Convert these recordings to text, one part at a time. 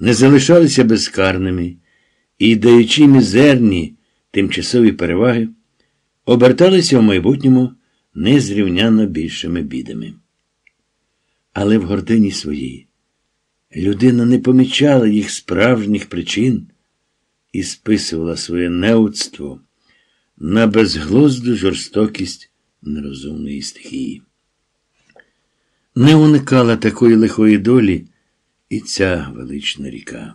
не залишалися безкарними і, даючи мізерні тимчасові переваги, оберталися в майбутньому незрівняно більшими бідами. Але в гордині своїй людина не помічала їх справжніх причин і списувала своє неудство на безглузду жорстокість нерозумної стихії. Не уникала такої лихої долі і ця велична ріка.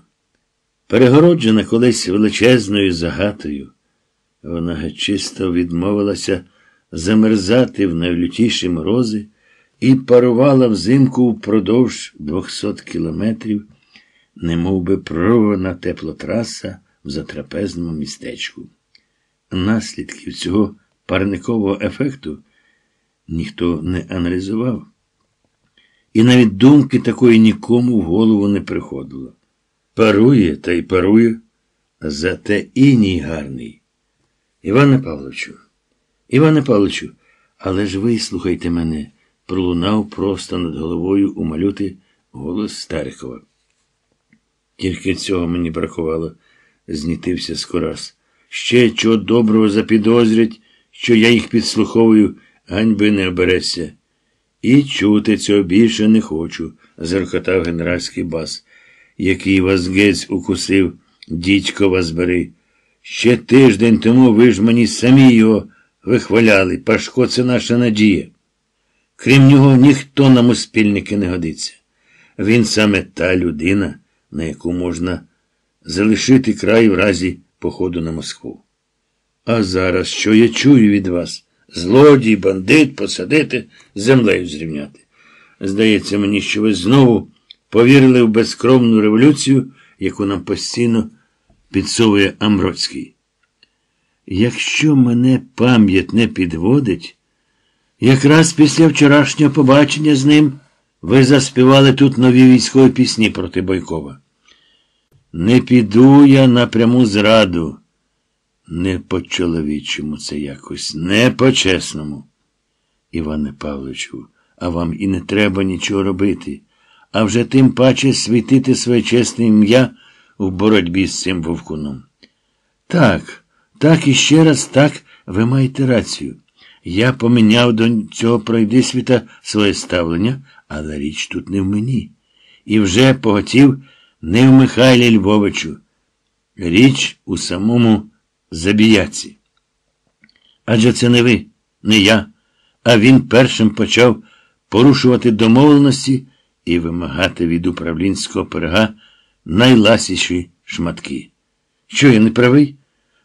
Перегороджена колись величезною загатою, вона чисто відмовилася замерзати в найлютіші морози і парувала взимку впродовж двохсот кілометрів, немов би прована теплотраса в затрапезному містечку. Наслідків цього парникового ефекту ніхто не аналізував. І навіть думки такої нікому в голову не приходило. Парує та й парує, зате іній гарний. Іване Павловичу, Іване Павловичу, але ж вислухайте мене, пролунав просто над головою у малюти голос Старикова. Тільки цього мені бракувало, знітився Скорас. Ще чого доброго запідозрять, що я їх підслуховую, ганьби не оберешся. І чути цього більше не хочу, заркотав генеральський бас. Який вас гець укусив, дідько вас бери. Ще тиждень тому ви ж мені самі його вихваляли. Пашко це наша надія. Крім нього, ніхто нам у спільники не годиться. Він саме та людина, на яку можна залишити край в разі походу на Москву. А зараз що я чую від вас? Злодій, бандит, посадити, землею зрівняти. Здається мені, що ви знову повірили в безкровну революцію, яку нам постійно підсовує Амброцький. Якщо мене пам'ять не підводить, якраз після вчорашнього побачення з ним ви заспівали тут нові військові пісні проти Бойкова. Не піду я на пряму зраду. Не по-чоловічому це якось, не по-чесному. Іване Павловичу, а вам і не треба нічого робити, а вже тим паче світити своє чесне ім'я в боротьбі з цим вовкуном. Так, так і ще раз так ви маєте рацію. Я поміняв до цього пройдисвіта своє ставлення, але річ тут не в мені. І вже поготів не в Михайлі Львовичу. Річ у самому забіяці. Адже це не ви, не я, а він першим почав порушувати домовленості і вимагати від управлінського перга найласіші шматки. Що я не правий?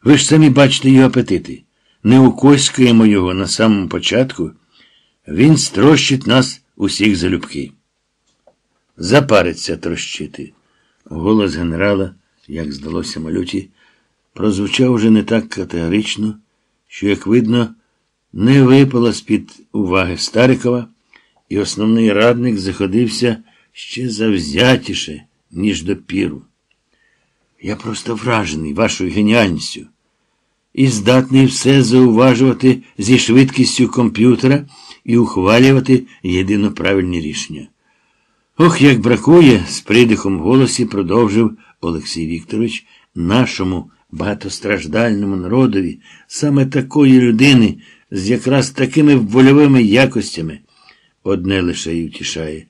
Ви ж самі бачите його апетити. Не укоськуємо його на самому початку, він строщить нас усіх залюбки. Запариться трощити. Голос генерала, як здалося малюті, прозвучав уже не так категорично, що, як видно, не випало з-під уваги Старикова, і основний радник заходився ще завзятіше, ніж допіру. Я просто вражений вашою геніальністю і здатний все зауважувати зі швидкістю комп'ютера і ухвалювати єдино правильні рішення. Ох, як бракує, з придихом в голосі продовжив Олексій Вікторович, нашому багатостраждальному народові саме такої людини з якраз такими вольовими якостями. Одне лише й утішає,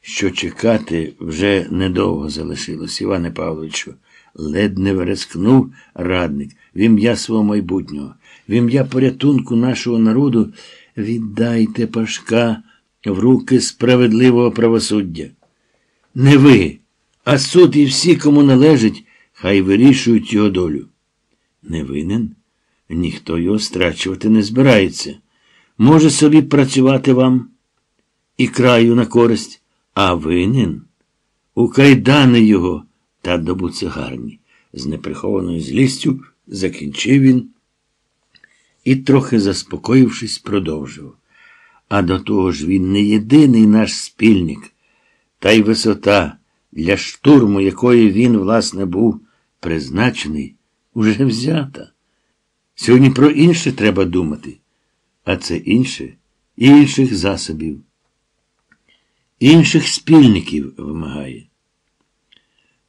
що чекати вже недовго залишилось, Іване Павловичу. Ледь не верескнув радник в ім'я свого майбутнього, в ім'я порятунку нашого народу віддайте Пашка в руки справедливого правосуддя. Не ви, а суд і всі, кому належить, хай вирішують його долю. Не винен? Ніхто його страчувати не збирається. Може собі працювати вам і краю на користь, а винен у кайдани його та добу цигарні. З неприхованою злістю закінчив він і, трохи заспокоївшись, продовжив. А до того ж він не єдиний наш спільник, та й висота, для штурму якої він, власне, був призначений, уже взята. Сьогодні про інше треба думати, а це інше інших засобів, інших спільників вимагає.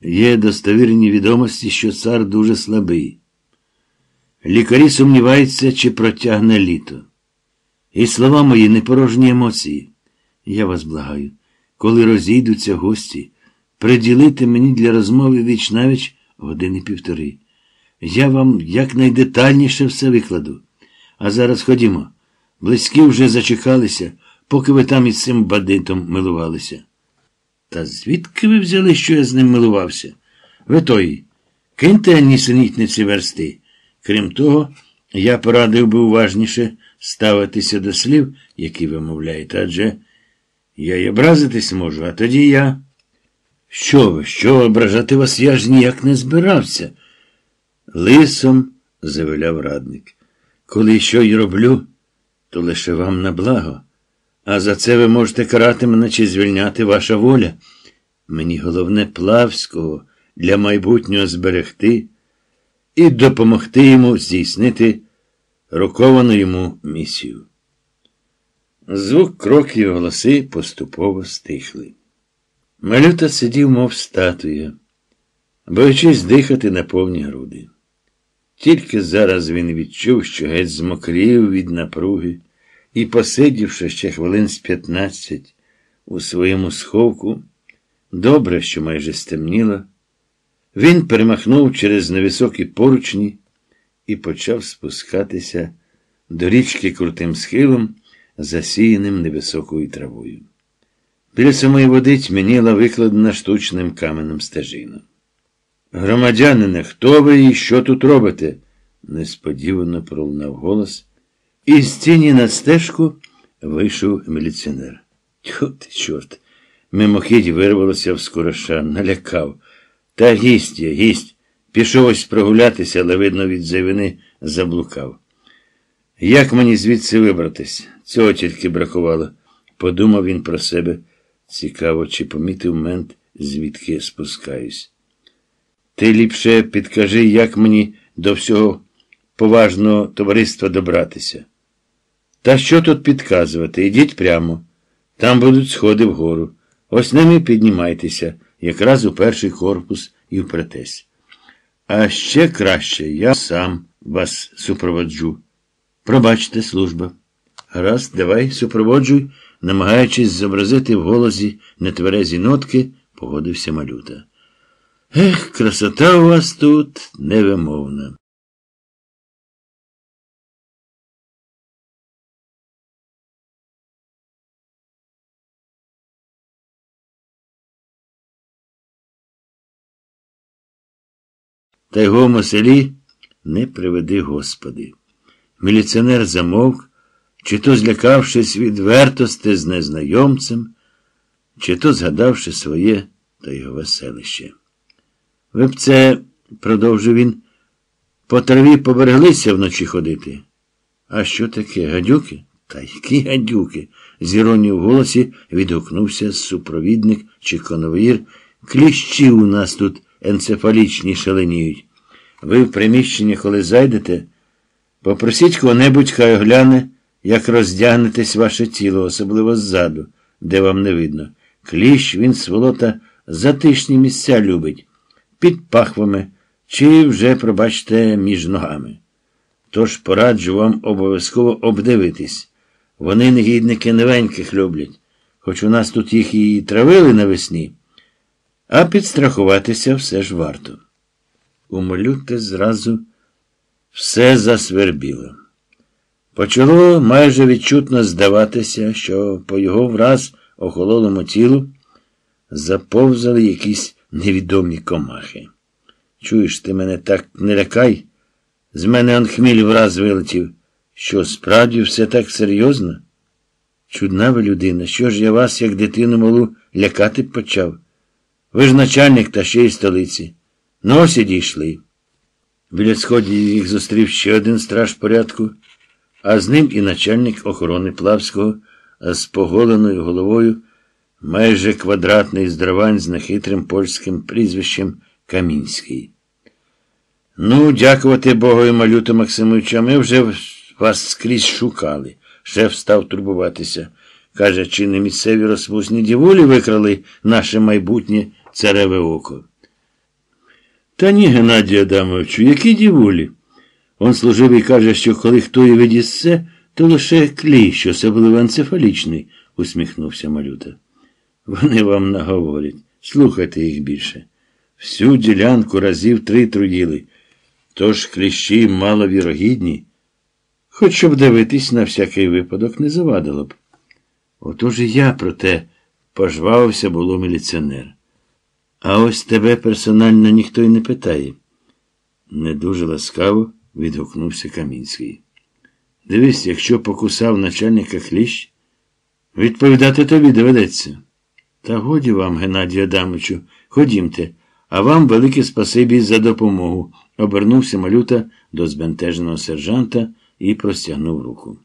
Є достовірні відомості, що цар дуже слабий. Лікарі сумніваються, чи протягне літо. І слова мої не порожні емоції. Я вас благаю, коли розійдуться гості, приділити мені для розмови віч навіч години півтори. Я вам якнайдетальніше все викладу. А зараз ходімо. Близькі вже зачекалися, поки ви там із цим бандитом милувалися. Та звідки ви взяли, що я з ним милувався? Ви той, киньте нісенітниці версти. Крім того, я порадив би уважніше ставитися до слів, які ви мовляєте, адже я й образитись можу, а тоді я. Що ви, що ображати вас я ж ніяк не збирався. Лисом завиляв радник. Коли що й роблю, то лише вам на благо. А за це ви можете карати мене чи звільняти ваша воля. Мені головне Плавського для майбутнього зберегти і допомогти йому здійснити роковану йому місію. Звук кроків голоси поступово стихли. Малюта сидів, мов статуя, боючись дихати на повні груди. Тільки зараз він відчув, що геть змокрів від напруги і, посидівши ще хвилин з п'ятнадцять у своєму сховку, добре, що майже стемніло, він перемахнув через невисокі поручні і почав спускатися до річки крутим схилом, засіяним невисокою травою. Біля самої води тьмяніла викладена штучним каменем стежина. Громадянине, хто ви і що тут робите? несподівано пролунав голос. І з тіні на стежку вийшов міліціонер. Тьху ти, чорт. Мимохідь вирвалося в скороша, налякав. Та гість є, гість. Пішов ось прогулятися, але, видно, від завини заблукав. Як мені звідси вибратись? Цього тільки бракувало, подумав він про себе. Цікаво, чи помітив мент, звідки спускаюсь. Ти ліпше підкажи, як мені до всього поважного товариства добратися. Та що тут підказувати? Ідіть прямо. Там будуть сходи вгору. Ось ними піднімайтеся, якраз у перший корпус і впретесь. А ще краще я сам вас супроводжу. Пробачте, служба. Гаразд, давай супроводжуй, намагаючись зобразити в голосі нетверезі нотки, погодився малюта. Ех, красота у вас тут невимовна. Та його селі не приведи Господи. Міліціонер замовк, чи то злякавшись відвертости з незнайомцем, чи то згадавши своє та його веселище. Ви б це, продовжив він, по траві побереглися вночі ходити. А що таке? Гадюки? Та які гадюки? з іронією в голосі відгукнувся супровідник чи конвоїр. Кліщі у нас тут енцефалічні шаленіють. Ви в приміщенні, коли зайдете, попросіть кого-небудь, хай огляне, як роздягнетесь ваше тіло, особливо ззаду, де вам не видно. Кліщ він, сволота, затишні місця любить, під пахвами чи вже, пробачте, між ногами. Тож пораджу вам обов'язково обдивитись. Вони негідники новеньких люблять, хоч у нас тут їх і травили навесні, а підстрахуватися все ж варто. У малюти зразу все засвербіло. Почало майже відчутно здаватися, що по його враз охололому тілу заповзали якісь невідомі комахи. Чуєш, ти мене так не лякай? З мене он хміль враз вилетів. Що, справді все так серйозно? Чудна ви людина, що ж я вас, як дитину малу, лякати почав? Ви ж начальник та ще й столиці. Ну ось і дійшли. Біля сходів їх зустрів ще один страж порядку, а з ним і начальник охорони Плавського з поголеною головою, майже квадратний здравань з нехитрим польським прізвищем Камінський. Ну, дякувати Богу і малюту Максимовича, ми вже вас скрізь шукали. Шеф став турбуватися. Каже, чи не місцеві розпусні діволі викрали наше майбутнє цареве око. Та ні, Геннадію Адамовичу, які дівулі? Он служивий каже, що коли хто і відісце, то лише кліщ, особливо енцефалічний, усміхнувся малюта. Вони вам наговорять. Слухайте їх більше. Всю ділянку разів три труїли. Тож кліщі маловірогідні, хоч щоб дивитись на всякий випадок не завадило б. Отож і я про те пожвавився було міліціонер. А ось тебе персонально ніхто й не питає. Не дуже ласкаво відгукнувся Камінський. Дивись, якщо покусав начальника кліщ, відповідати тобі доведеться. Та годі вам, Геннадію Адамовичу, ходімте, а вам велике спасибі за допомогу, обернувся малюта до збентеженого сержанта і простягнув руку.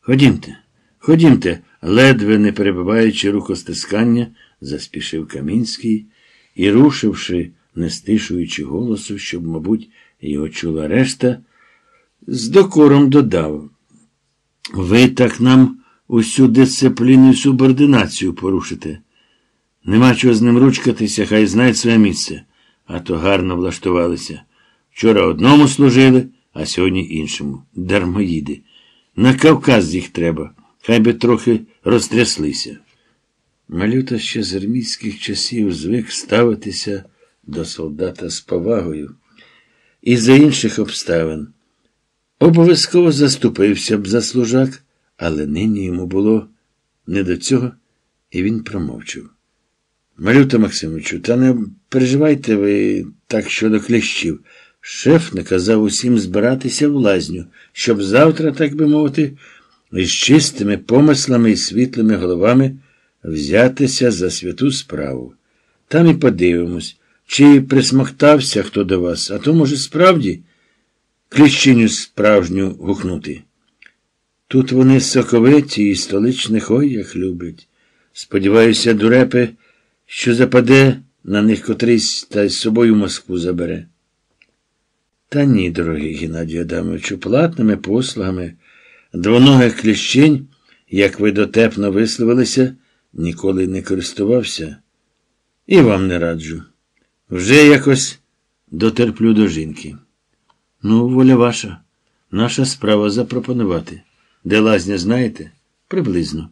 Ходімте, ходімте, ледве не перебиваючи рукостискання, заспішив Камінський і, рушивши, не стишуючи голосу, щоб, мабуть, його чула решта, з докором додав. Ви так нам усю дисципліну і субординацію порушите. Нема чого з ним ручкатися, хай знає своє місце, а то гарно влаштувалися. Вчора одному служили, а сьогодні іншому. Дармоїди. На Кавказ їх треба, хай би трохи розтряслися. Малюта ще з армійських часів звик ставитися до солдата з повагою і за інших обставин. Обов'язково заступився б за служак, але нині йому було не до цього, і він промовчав. Малюта Максимовичу, та не переживайте ви так щодо кліщів. Шеф наказав усім збиратися в лазню, щоб завтра, так би мовити, із чистими помислами і світлими головами взятися за святу справу. Там і подивимось, чи присмоктався хто до вас, а то, може, справді кліщиню справжню гукнути. Тут вони соковиті і столичних ой як люблять. Сподіваюся, дурепи, що западе на них котрийсь та й з собою Москву забере. Та ні, дорогий Геннадію Адамовичу, платними послугами двоногих кліщинь, як ви дотепно висловилися, ніколи не користувався. І вам не раджу. Вже якось дотерплю до жінки. Ну, воля ваша, наша справа запропонувати. Де лазня знаєте? Приблизно.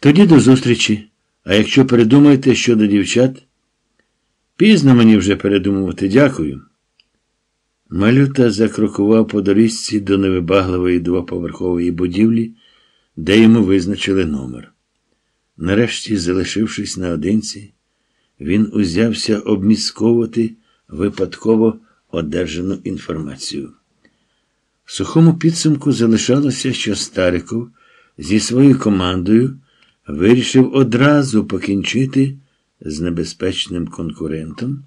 Тоді до зустрічі. А якщо передумаєте щодо дівчат, пізно мені вже передумувати дякую. Малюта закрокував по доріжці до невибагливої двоповерхової будівлі, де йому визначили номер. Нарешті, залишившись наодинці, він узявся обмісковувати випадково одержану інформацію. В сухому підсумку залишалося, що Стариков зі своєю командою вирішив одразу покінчити з небезпечним конкурентом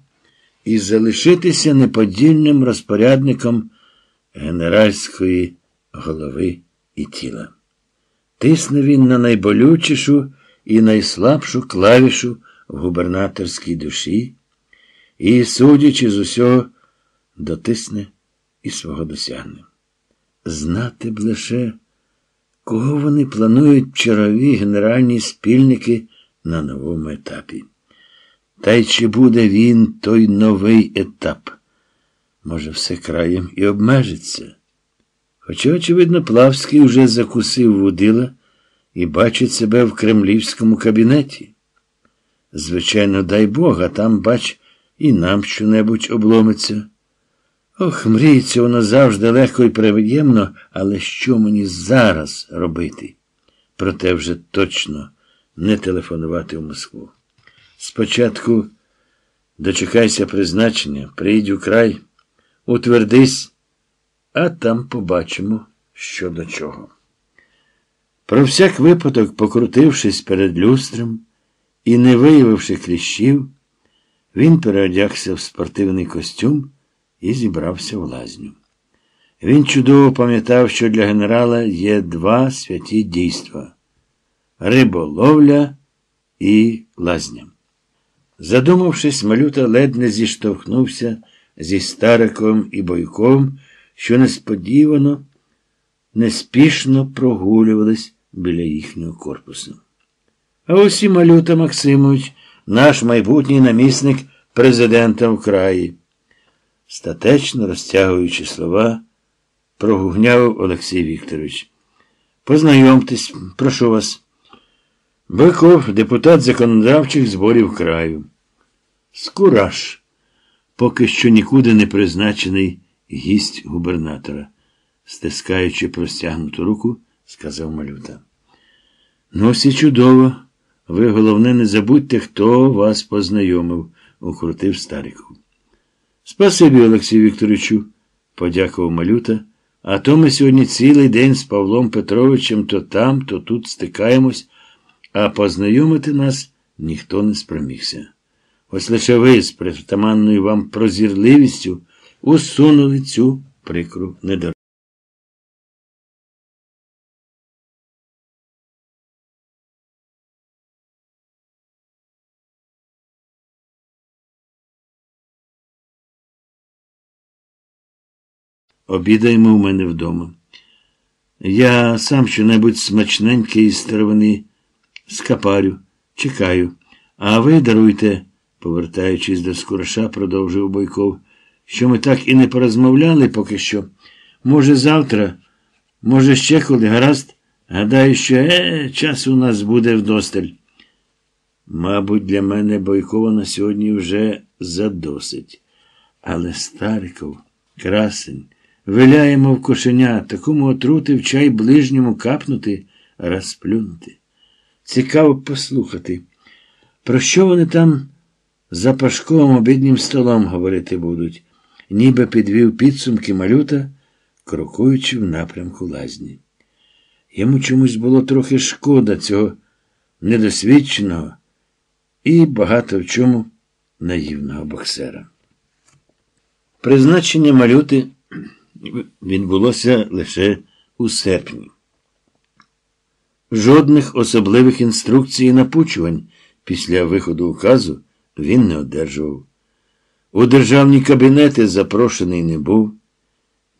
і залишитися неподільним розпорядником генеральської голови і тіла. Тисне він на найболючішу і найслабшу клавішу в губернаторській душі і, судячи з усього, дотисне і свого досягне. Знати б лише, кого вони планують чергові генеральні спільники на новому етапі. Та й чи буде він той новий етап? Може, все краєм і обмежиться. Хоча, очевидно, Плавський вже закусив вудила і бачить себе в кремлівському кабінеті. Звичайно, дай Бог, а там, бач, і нам що-небудь обломиться. Ох, мріється воно завжди легко і приємно, але що мені зараз робити? Проте вже точно не телефонувати в Москву. Спочатку дочекайся призначення, приїдь у край, утвердись, а там побачимо, що до чого. Про всяк випадок, покрутившись перед люстром і не виявивши кліщів, він переодягся в спортивний костюм і зібрався в лазню. Він чудово пам'ятав, що для генерала є два святі дійства риболовля і лазня. Задумавшись, малюта ледь зіштовхнувся зі Стариком і Бойком, що несподівано, неспішно прогулювались біля їхнього корпусу. А ось і малюта Максимович, наш майбутній намісник президента в краї. Статечно розтягуючи слова, прогугнявив Олексій Вікторович. Познайомтесь, прошу вас. Биков, депутат законодавчих зборів краю. Скураж, поки що нікуди не призначений гість губернатора, стискаючи простягнуту руку, сказав малюта. Ну, всі чудово. Ви, головне, не забудьте, хто вас познайомив, укрутив Стариков. Спасибі, Олексію Вікторовичу, подякував малюта. А то ми сьогодні цілий день з Павлом Петровичем то там, то тут стикаємось, а познайомити нас ніхто не спромігся. Ось лише ви з притаманною вам прозірливістю усунули цю прикру недорогу. Обідаємо в мене вдома. Я сам щонебудь смачненький із старовини скапарю, чекаю. А ви даруйте, повертаючись до скороша, продовжив Бойков, що ми так і не порозмовляли поки що. Може, завтра, може, ще коли гаразд, гадаю, що е, час у нас буде вдосталь. Мабуть, для мене Бойкова на сьогодні вже задосить. Але Стариков, красень. Виляємо в кошеня, такому отрути в чай ближньому капнути, розплюнути. Цікаво послухати, про що вони там за пашковим обіднім столом говорити будуть, ніби підвів підсумки малюта, крокуючи в напрямку лазні. Йому чомусь було трохи шкода цього недосвідченого і багато в чому наївного боксера. Призначення малюти відбулося лише у серпні. Жодних особливих інструкцій і напучувань після виходу указу він не одержував. У державні кабінети запрошений не був,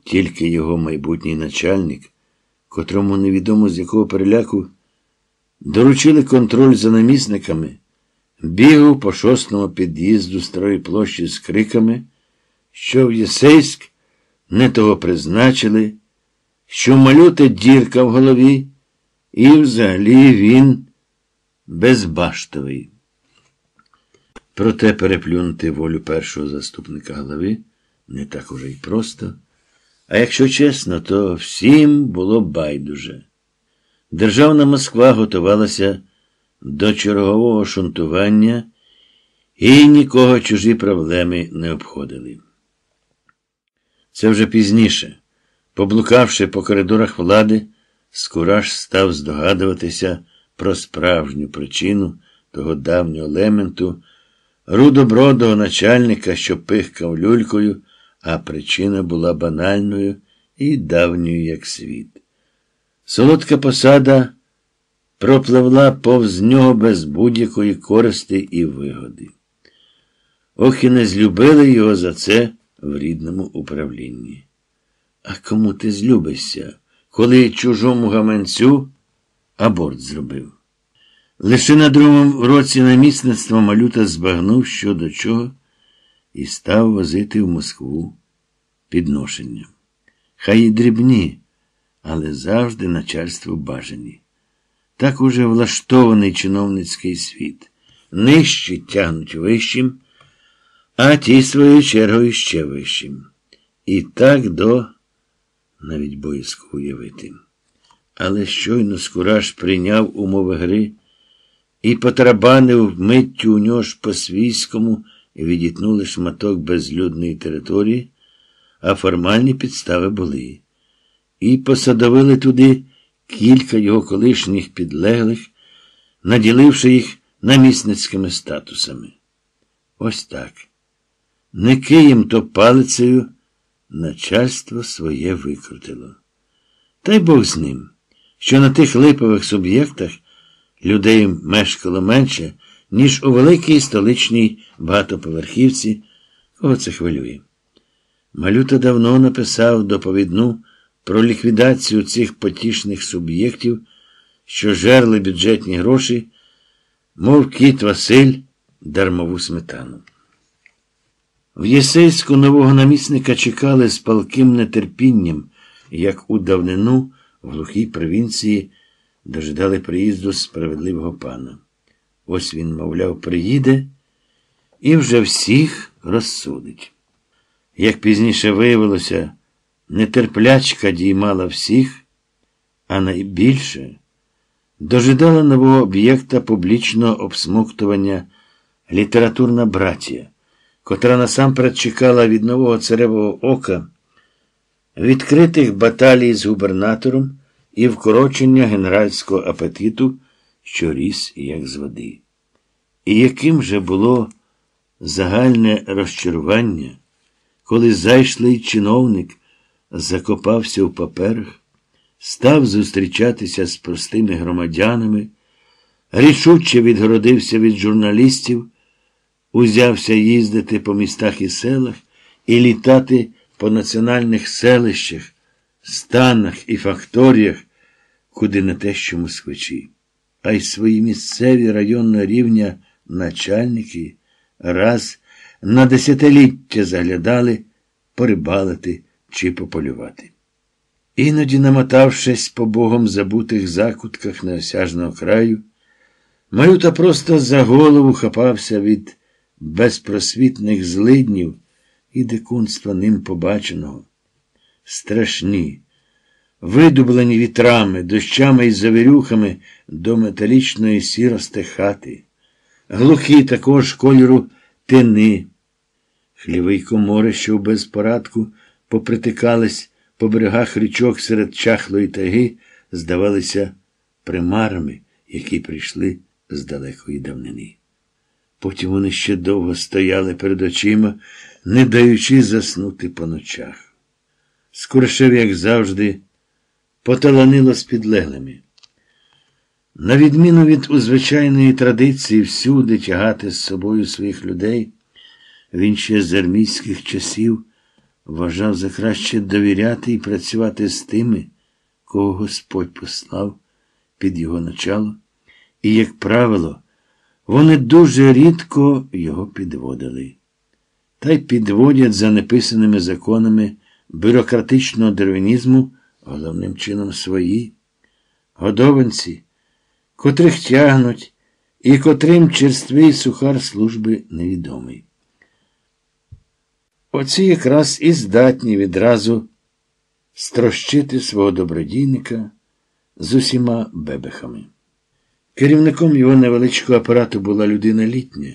тільки його майбутній начальник, котрому невідомо з якого переляку доручили контроль за намісниками, бігав по шостому під'їзду старої площі з криками, що в Єсейськ не того призначили, що малюта дірка в голові, і взагалі він безбаштовий. Проте переплюнути волю першого заступника голови не так уже й просто. А якщо чесно, то всім було байдуже. Державна Москва готувалася до чергового шунтування і нікого чужі проблеми не обходили. Це вже пізніше. Поблукавши по коридорах влади, Скураж став здогадуватися про справжню причину того давнього лементу, рудобродого начальника, що пихкав люлькою, а причина була банальною і давньою, як світ. Солодка посада пропливла повз нього без будь-якої користи і вигоди. Ох і не злюбили його за це в рідному управлінні. А кому ти злюбишся, коли чужому гаманцю аборт зробив? Лише на другому році намісництва малюта збагнув що до чого і став возити в Москву підношення. Хай і дрібні, але завжди начальство бажані. Так уже влаштований чиновницький світ. Нижчі тягнуть вищим а ті своєю чергою ще вищим. І так до навіть боязко уявити. Але щойно Скураж прийняв умови гри і потрабанив миттю у нього ж по свійському і відітнули шматок безлюдної території, а формальні підстави були. І посадовили туди кілька його колишніх підлеглих, наділивши їх намісницькими статусами. Ось так. Не києм, то палицею начальство своє викрутило. Та й Бог з ним, що на тих липових суб'єктах людей мешкало менше, ніж у великій столичній багатоповерхівці, кого це хвилює. Малюта давно написав доповідну про ліквідацію цих потішних суб'єктів, що жерли бюджетні гроші, мов кіт Василь дармову сметану. В Єсейську нового намісника чекали з палким нетерпінням, як у давнину в глухій провінції дожидали приїзду справедливого пана. Ось він, мовляв, приїде і вже всіх розсудить. Як пізніше виявилося, нетерплячка діймала всіх, а найбільше дожидала нового об'єкта публічного обсмоктування літературна братія, котра насамперед чекала від нового царевого ока відкритих баталій з губернатором і вкорочення генеральського апетиту, що ріс як з води. І яким же було загальне розчарування, коли зайшлий чиновник закопався в паперах, став зустрічатися з простими громадянами, рішуче відгородився від журналістів, узявся їздити по містах і селах і літати по національних селищах, станах і факторіях, куди не те, що москвичі, а й свої місцеві районного рівня начальники раз на десятиліття заглядали порибалити чи пополювати. Іноді, намотавшись по богом забутих закутках неосяжного краю, Малюта просто за голову хапався від безпросвітних злиднів і дикунства ним побаченого. Страшні, видублені вітрами, дощами і завірюхами до металічної сірости хати, глухі також кольору тини, хлівий комори, що в безпорадку попритикались по берегах річок серед чахлої таги, здавалися примарами, які прийшли з далекої давнини. Потім вони ще довго стояли перед очима, не даючи заснути по ночах. Скоршев, як завжди, поталанило з підлеглими. На відміну від узвичайної традиції всюди тягати з собою своїх людей, він ще з армійських часів вважав за краще довіряти і працювати з тими, кого Господь послав під його начало, і, як правило, вони дуже рідко його підводили. Та й підводять за неписаними законами бюрократичного дервінізму головним чином свої годованці, котрих тягнуть і котрим черствий сухар служби невідомий. Оці якраз і здатні відразу строщити свого добродійника з усіма бебехами. Керівником його невеличкого апарату була людина літня,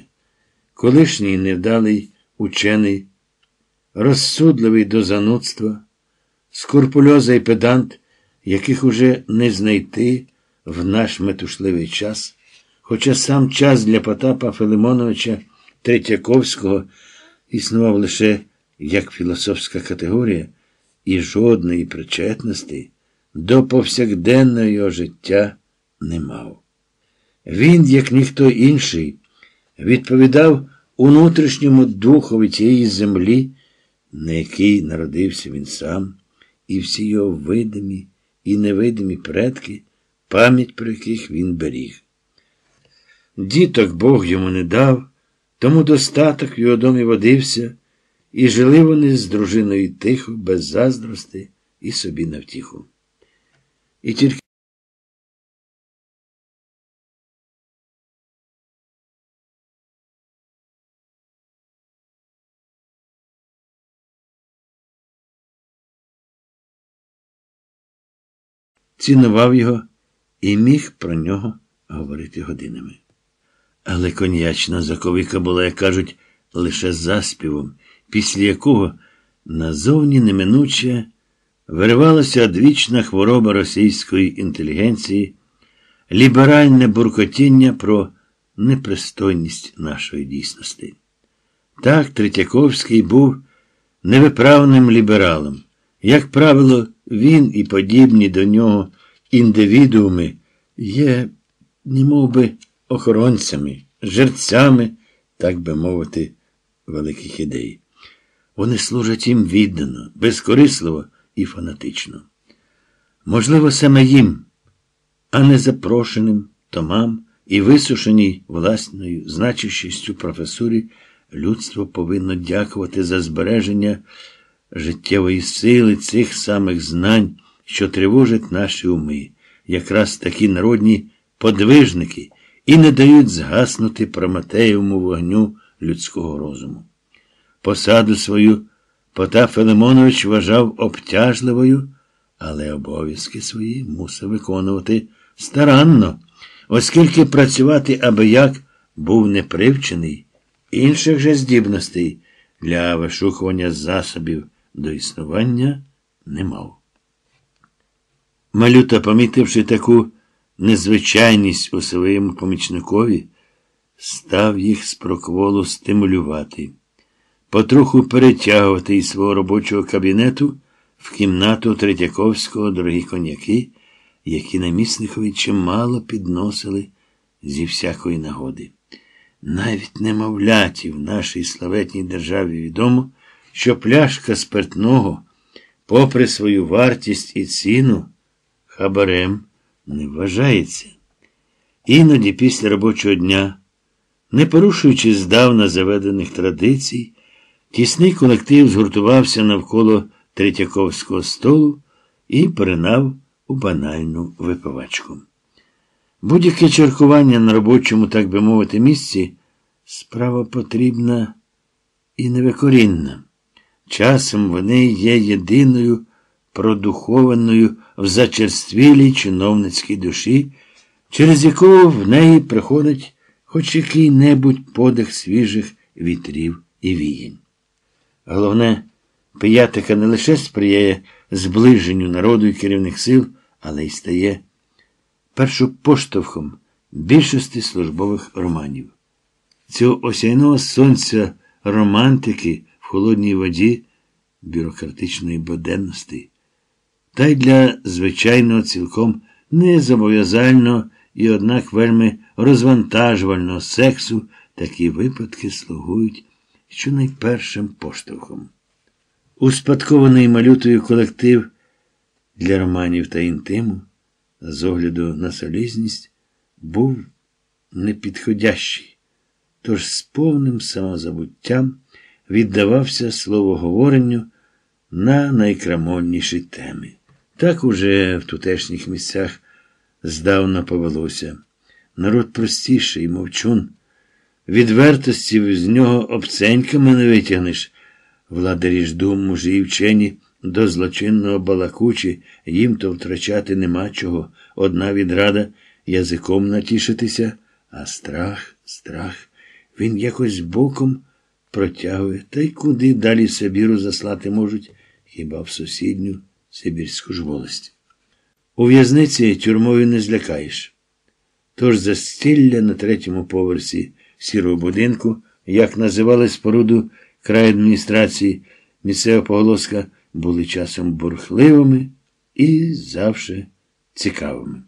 колишній невдалий учений, розсудливий до занудства, скурпульоза педант, яких уже не знайти в наш метушливий час, хоча сам час для Потапа Филимоновича Третьяковського існував лише як філософська категорія і жодної причетності до повсякденного його життя не мав. Він, як ніхто інший, відповідав внутрішньому духові цієї землі, на якій народився він сам, і всі його видимі і невидимі предки, пам'ять про яких він беріг. Діток Бог йому не дав, тому достаток в його домі водився, і жили вони з дружиною тихо, без заздрости і собі навтіху. І тільки цінував його і міг про нього говорити годинами. Але коньячна заковика була, як кажуть, лише заспівом, після якого назовні неминуче виривалася одвічна хвороба російської інтелігенції, ліберальне буркотіння про непристойність нашої дійсності. Так, Третьяковський був невиправним лібералом. Як правило, він і подібні до нього індивідууми є, немов би, охоронцями, жерцями, так би мовити, великих ідей. Вони служать їм віддано, безкорисливо і фанатично. Можливо, саме їм, а не запрошеним томам і висушеній власною значущістю професурі Людство повинно дякувати за збереження життєвої сили цих самих знань, що тривожать наші уми, якраз такі народні подвижники і не дають згаснути Прометеєвому вогню людського розуму. Посаду свою Потап Филимонович вважав обтяжливою, але обов'язки свої мусив виконувати старанно, оскільки працювати аби як був непривчений, інших же здібностей для вишукування засобів до існування не мав. Малюта, помітивши таку незвичайність у своєму помічникові, став їх з прокволу стимулювати, потроху перетягувати із свого робочого кабінету в кімнату Третьяковського дорогі коньяки, які намісникові чимало підносили зі всякої нагоди. Навіть немовляті в нашій славетній державі відомо, що пляшка спиртного, попри свою вартість і ціну, хабарем не вважається. Іноді після робочого дня, не порушуючи здавна заведених традицій, тісний колектив згуртувався навколо Третьяковського столу і перенав у банальну випивачку. Будь-яке чаркування на робочому, так би мовити, місці справа потрібна і невикорінна. Часом вони є єдиною продухованою в зачерствілій чиновницькій душі, через яку в неї приходить хоч який-небудь подих свіжих вітрів і віянь. Головне, пиятика не лише сприяє зближенню народу і керівних сил, але й стає першопоштовхом більшості службових романів. Цього осяйного сонця романтики холодній воді бюрократичної буденності, та й для звичайного цілком незобов'язального і, однак, вельми розвантажувального сексу такі випадки слугують щонайпершим поштовхом. Успадкований малютою колектив для романів та інтиму, з огляду на солізність, був непідходящий, тож з повним самозабуттям віддавався словоговоренню на найкрамольніші теми. Так уже в тутешніх місцях здавна повелося. Народ простіший, мовчун. Відвертості з нього обценьками не витягнеш. Владарі ж дум, мужі і вчені до злочинного балакучі, їм то втрачати нема чого. Одна відрада язиком натішитися, а страх, страх, він якось боком протягує, та й куди далі Сибіру заслати можуть, хіба в сусідню Сибірську ж волость. У в'язниці тюрмою не злякаєш. Тож застілля на третьому поверсі сірого будинку, як називали споруду край адміністрації, місцева поголоска, були часом бурхливими і завжди цікавими.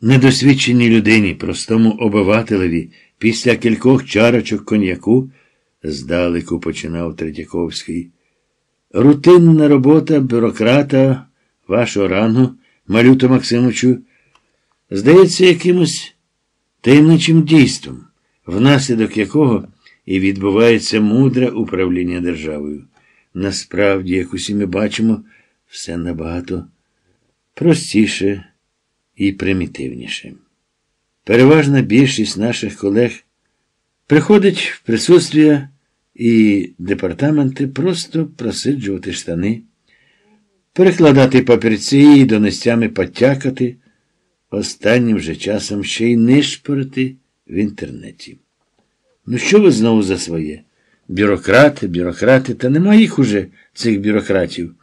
Недосвідченій людині, простому обивателеві, після кількох чарочок коньяку здалеку починав Третьяковський. Рутинна робота бюрократа вашого рангу, Малюто Максимовичу, здається якимось таємничим дійством, внаслідок якого і відбувається мудре управління державою. Насправді, як усі ми бачимо, все набагато простіше і примітивніше. Переважна більшість наших колег приходить в присутствие і департаменти просто просиджувати штани, перекладати папірці і донестями потякати, останнім же часом ще й нишпорити в інтернеті. Ну, що ви знову за своє? Бюрократи, бюрократи, та нема їх уже, цих бюрократів.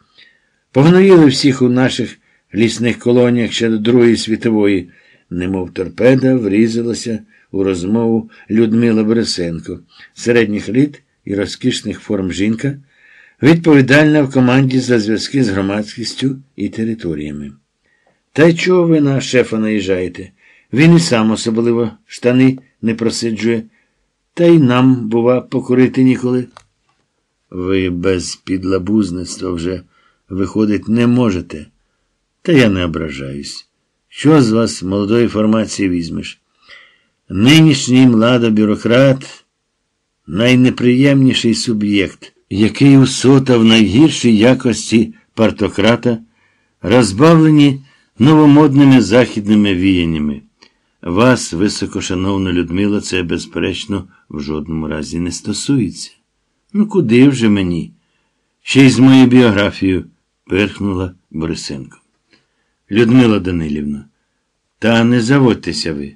Погноїли всіх у наших лісних колоніях ще до Другої світової, немов торпеда, врізалася у розмову Людмила Борисенко, середніх літ і розкішних форм жінка, відповідальна в команді за зв'язки з громадськістю і територіями. Та й чого ви на шефа наїжджаєте? Він і сам особливо штани не просиджує, та й нам, бува, покурити ніколи. Ви без підлабузництва вже, виходить, не можете. Та я не ображаюсь. Що з вас молодої формації візьмеш? Нинішній младобюрократ найнеприємніший суб'єкт, який усотав найгірші якості партократа, розбавлені новомодними західними віяннями. Вас, високошановна Людмила, це, безперечно, в жодному разі не стосується. Ну, куди вже мені? Ще й з моєю біографією, пирхнула Борисенко. Людмила Данилівна, та не заводьтеся ви.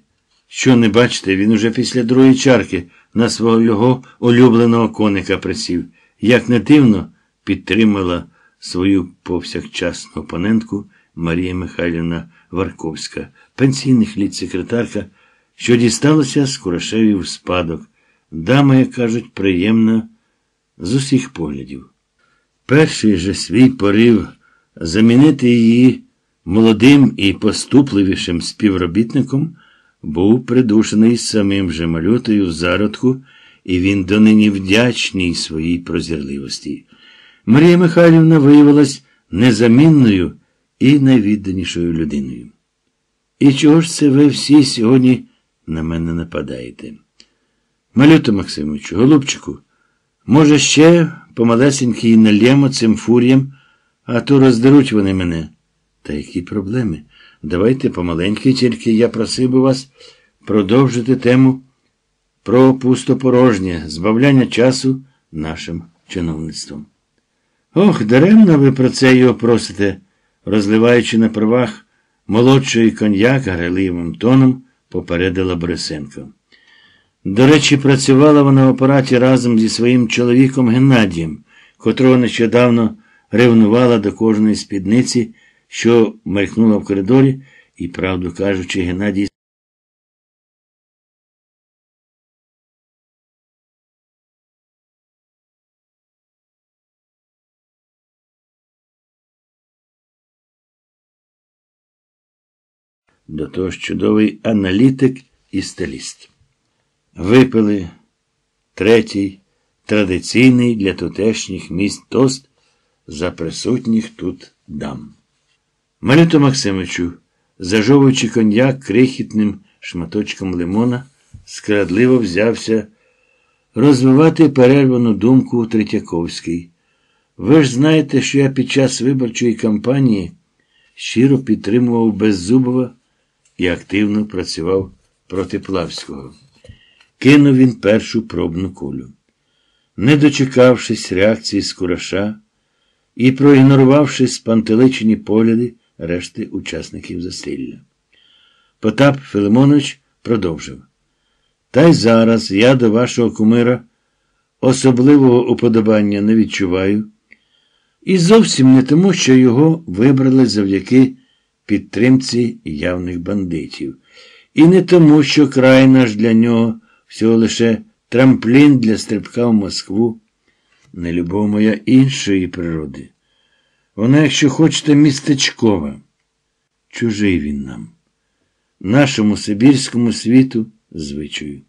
Що не бачите, він уже після другої чарки на свого улюбленого коника присів. Як не дивно, підтримала свою повсякчасну опонентку Марія Михайлівна Варковська, пенсійних літ секретарка, що дісталася з Курашеві в спадок. Дама, як кажуть, приємна з усіх поглядів. Перший же свій порив замінити її молодим і поступливішим співробітником був придушений самим же малютою в зародку, і він донині вдячний своїй прозірливості. Марія Михайлівна виявилась незамінною і найвідданішою людиною. І чого ж це ви всі сьогодні на мене нападаєте? Малюто Максимовичу, голубчику, може, ще помалесенький нальємо цим фур'ям, а то роздеруть вони мене. Та які проблеми? Давайте помаленьки, тільки я просив би вас продовжити тему про пустопорожнє, збавляння часу нашим чиновництвом. Ох, даремно ви про це його просите, розливаючи на правах молодшої коньяк грайливим тоном, попередила Борисенко. До речі, працювала вона в апараті разом зі своїм чоловіком Геннадієм, котрого нещодавно ревнувала до кожної спідниці, що меркнула в коридорі, і, правду кажучи, Геннадій. До того ж чудовий аналітик і стиліст. Випили третій, традиційний для тутешніх міст тост за присутніх тут дам. Малюто Максимовичу, зажовуючи коньяк крихітним шматочком лимона, скрадливо взявся розвивати перервану думку Третьяковський. Ви ж знаєте, що я під час виборчої кампанії щиро підтримував Беззубова і активно працював проти Плавського. Кинув він першу пробну кулю. Не дочекавшись реакції з кураша і проігнорувавши спантеличені погляди решти учасників засилля. Потап Филимонович продовжив. Та й зараз я до вашого кумира особливого уподобання не відчуваю. І зовсім не тому, що його вибрали завдяки підтримці явних бандитів. І не тому, що край наш для нього всього лише трамплін для стрибка в Москву, не любов моя іншої природи. Вона, якщо хочете, містечкова. Чужий він нам, нашому Сибірському світу звичаю.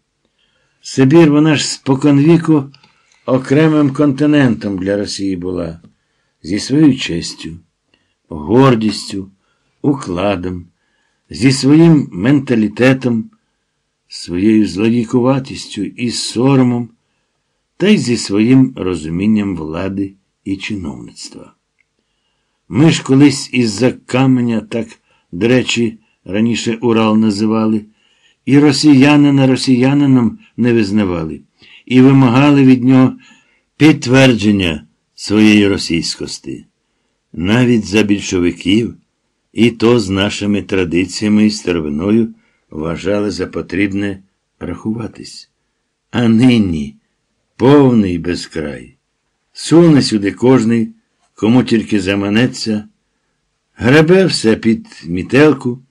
Сибір, вона ж споконвіку окремим континентом для Росії була, зі своєю честю, гордістю, укладом, зі своїм менталітетом, своєю злодійкуватістю і соромом, та й зі своїм розумінням влади і чиновництва. Ми ж колись із-за каменя, так, до речі, раніше Урал називали, і росіянина росіянином не визнавали, і вимагали від нього підтвердження своєї російськості. Навіть за більшовиків, і то з нашими традиціями і старовиною вважали за потрібне рахуватись. А нині повний безкрай. Суне сюди кожний кому тільки заманеться, гребе все під мітелку,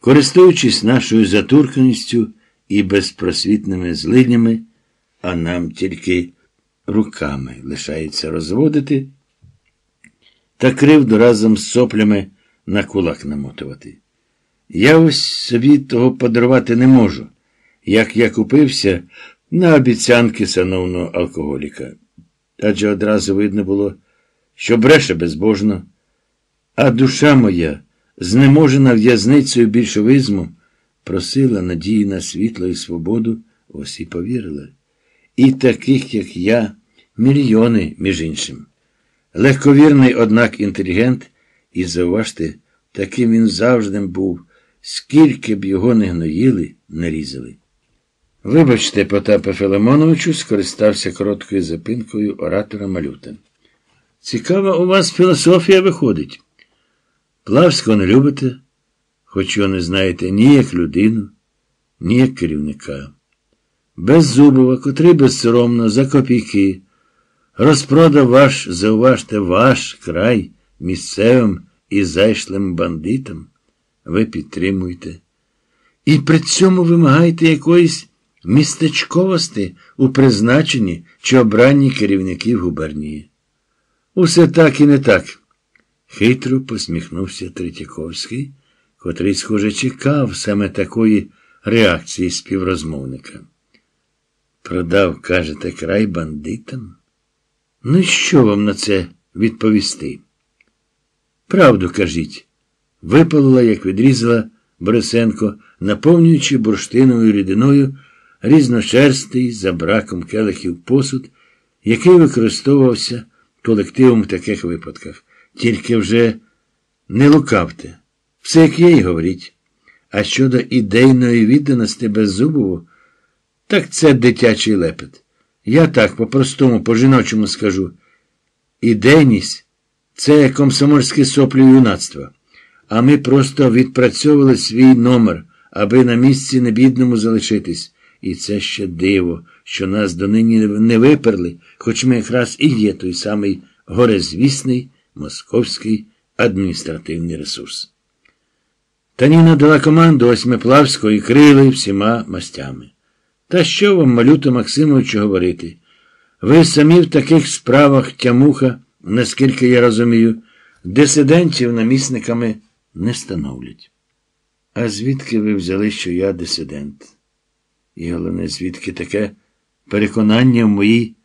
користуючись нашою затурканістю і безпросвітними злиднями, а нам тільки руками лишається розводити та кривду разом з соплями на кулак намотувати. Я ось собі того подарувати не можу, як я купився на обіцянки сановного алкоголіка. Адже одразу видно було що бреше безбожно, а душа моя, знеможена в'язницею більшовизму, просила надії на світло і свободу, ось і повірила. І таких, як я, мільйони, між іншим. Легковірний, однак, інтелігент, і зауважте, таким він завжди був, скільки б його не гноїли, не різали. Вибачте, Потапе Филимоновичу, скористався короткою запинкою оратора Малюта. Цікава у вас філософія виходить. Плавського не любите, хоч його не знаєте ні як людину, ні як керівника. Беззубова, котрий безсоромно за копійки, розпродав ваш, зауважте, ваш край місцевим і зайшлим бандитам, ви підтримуєте. І при цьому вимагаєте якоїсь містечковості у призначенні чи обранні керівників губернії. Усе так і не так. Хитро посміхнувся Третьяковський, котрий, схоже, чекав саме такої реакції співрозмовника. Продав, кажете, край бандитам? Ну що вам на це відповісти? Правду кажіть, випалила, як відрізала Борисенко, наповнюючи бурштиновою рідиною різношерстий за браком келихів посуд, який використовувався колективом в таких випадках. Тільки вже не лукавте. Все, як є, й говоріть. А щодо ідейної відданості Беззубову, так це дитячий лепет. Я так по-простому, по-жіночому скажу. Ідейність це комсомольське соплі юнацтва. А ми просто відпрацьовували свій номер, аби на місці небідному залишитись. І це ще диво, що нас донині не виперли, хоч ми якраз і є той самий горезвісний московський адміністративний ресурс. Таніна дала команду Осьмиплавського крили всіма мастями. Та що вам, малюто Максимовичу, говорити? Ви самі в таких справах тямуха, наскільки я розумію, дисидентів намісниками не становлять. А звідки ви взяли, що я дисидент? І головне, звідки таке переконання в моїй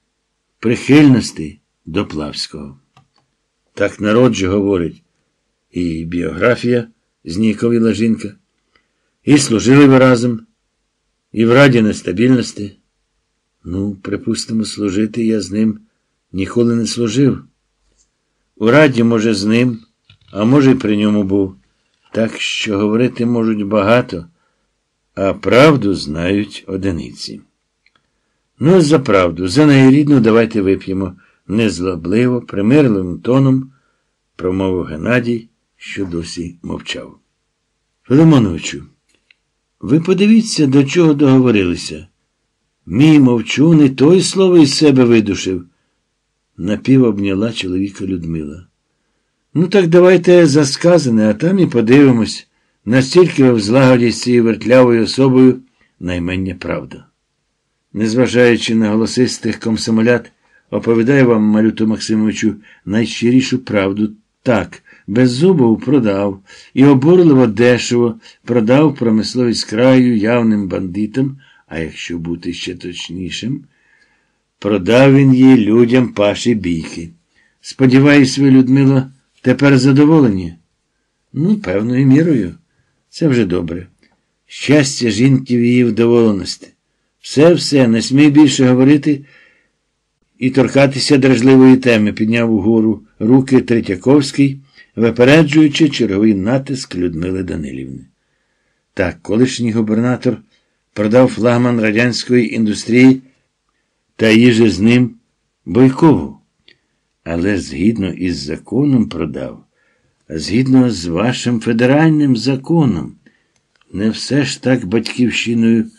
прихильності до Плавського? Так народ же говорить, і біографія зніковіла жінка, і служили ви разом, і в раді нестабільності. Ну, припустимо, служити я з ним ніколи не служив. У раді, може, з ним, а може, й при ньому був. Так що говорити можуть багато, а правду знають одиниці. Ну, за правду, за неї рідну давайте вип'ємо незлобливо, примирливим тоном, промовив Геннадій, що досі мовчав. Филимоновичу, ви подивіться, до чого договорилися. Мій мовчу, не той слово із себе видушив, напівобняла чоловіка Людмила. Ну, так давайте за сказане, а там і подивимось, настільки в злагоді з цією вертлявою особою наймення правда. Незважаючи на голосистих комсомолят, оповідаю вам, Малюту Максимовичу, найщирішу правду. Так, Беззубов продав і обурливо дешево продав промисловість краю явним бандитам, а якщо бути ще точнішим, продав він її людям паші бійки. Сподіваюсь, ви, Людмила, тепер задоволені? Ну, певною мірою. Це вже добре. Щастя жінки в її вдоволеності. Все, все, не смій більше говорити і торкатися дражливої теми, підняв угору руки Третьяковський, випереджуючи черговий натиск Людмили Данилівни. Так, колишній губернатор продав флагман радянської індустрії та їже з ним Бойкову. Але згідно із законом продав, згідно з вашим федеральним законом, не все ж так батьківщиною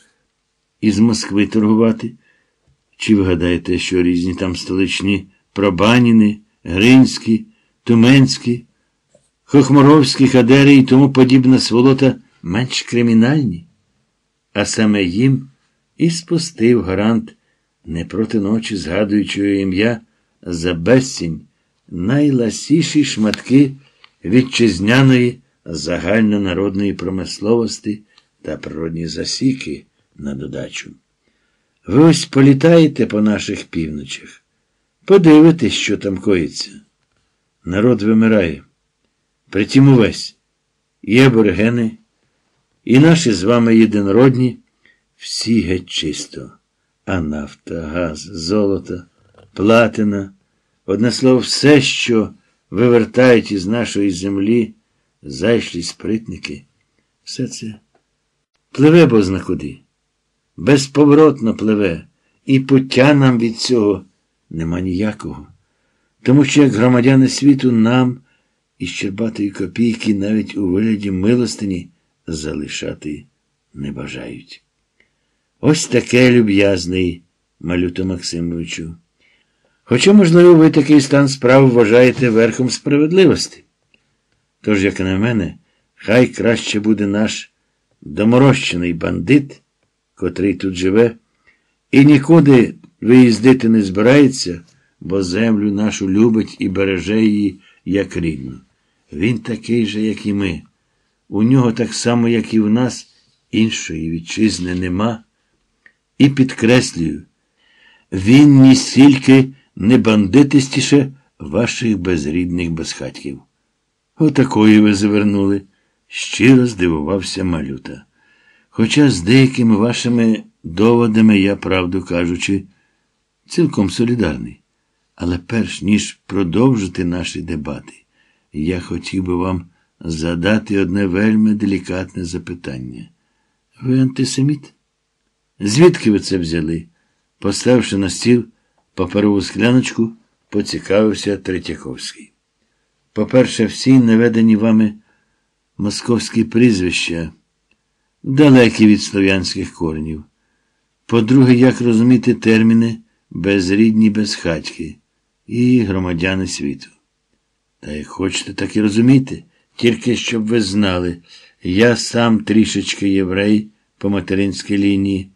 із Москви торгувати. Чи ви гадаєте, що різні там столичні Пробаніни, Гринські, Туменські, Хохморовські, Хадери і тому подібна сволота менш кримінальні? А саме їм і спустив гарант, не проти ночі, згадуючи ім'я за безцінь, найласіші шматки вітчизняної загальнонародної промисловості та природні засіки на додачу. Ви ось політаєте по наших півночах. Подивитесь, що там коїться. Народ вимирає. Притім увесь. І аборигени, і наші з вами єдинородні, всі геть чисто. А нафта, газ, золото, платина, одне слово, все, що вивертають із нашої землі, зайшлі спритники, все це пливе бозна куди, безповоротно пливе, і пуття нам від цього нема ніякого. Тому що, як громадяни світу, нам із Щербатої копійки навіть у вигляді милостині залишати не бажають. Ось таке люб'язний, Малюто Максимовичу. Хоча, можливо, ви такий стан справ вважаєте верхом справедливості. Тож, як на мене, хай краще буде наш доморощений бандит, котрий тут живе, і нікуди виїздити не збирається, бо землю нашу любить і береже її, як рідну. Він такий же, як і ми. У нього так само, як і в нас, іншої вітчизни нема. І підкреслюю, він ні стільки не бандитистіше ваших безрідних безхатьків. Отакої ви завернули, щиро здивувався малюта. Хоча з деякими вашими доводами я, правду кажучи, цілком солідарний. Але перш ніж продовжити наші дебати, я хотів би вам задати одне вельми делікатне запитання. Ви антисеміт? Звідки ви це взяли? Поставивши на стіл паперову скляночку, поцікавився Третьяковський. По-перше, всі наведені вами московські прізвища, далекі від слов'янських коренів. По-друге, як розуміти терміни безрідні безхатьки і громадяни світу. Та як хочете, так і розуміти, тільки щоб ви знали, я сам трішечки єврей по материнській лінії.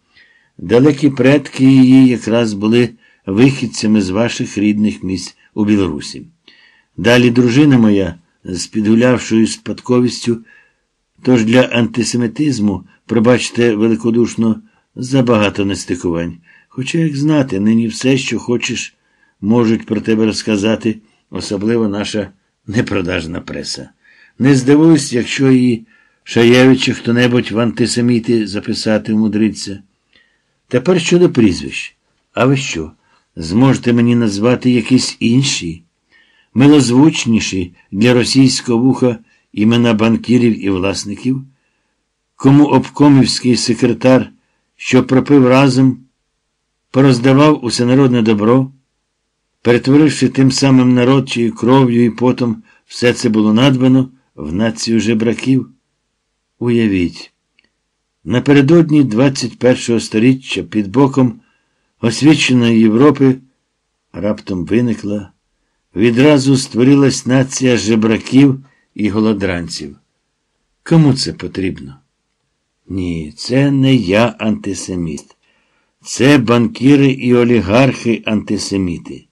Далекі предки її якраз були вихідцями з ваших рідних місць у Білорусі. Далі дружина моя з підгулявшою спадковістю, тож для антисемітизму, пробачте великодушно, забагато нестикувань. Хоча, як знати, нині все, що хочеш, можуть про тебе розказати, особливо наша непродажна преса. Не здивуюсь, якщо її Шаєвича хто-небудь в антисеміти записати вмудриться. Тепер щодо прізвищ. А ви що? Зможете мені назвати якісь інші, милозвучніші для російського вуха імена банкірів і власників? Кому обкомівський секретар, що пропив разом, пороздавав усенародне добро, перетворивши тим самим народ, чиєю кров'ю і потом все це було надбано в націю жебраків? Уявіть, напередодні 21-го сторіччя під боком освіченої Європи раптом виникла, відразу створилась нація жебраків і голодранців. Кому це потрібно? Ні, це не я антисеміт. Це банкіри і олігархи антисеміти.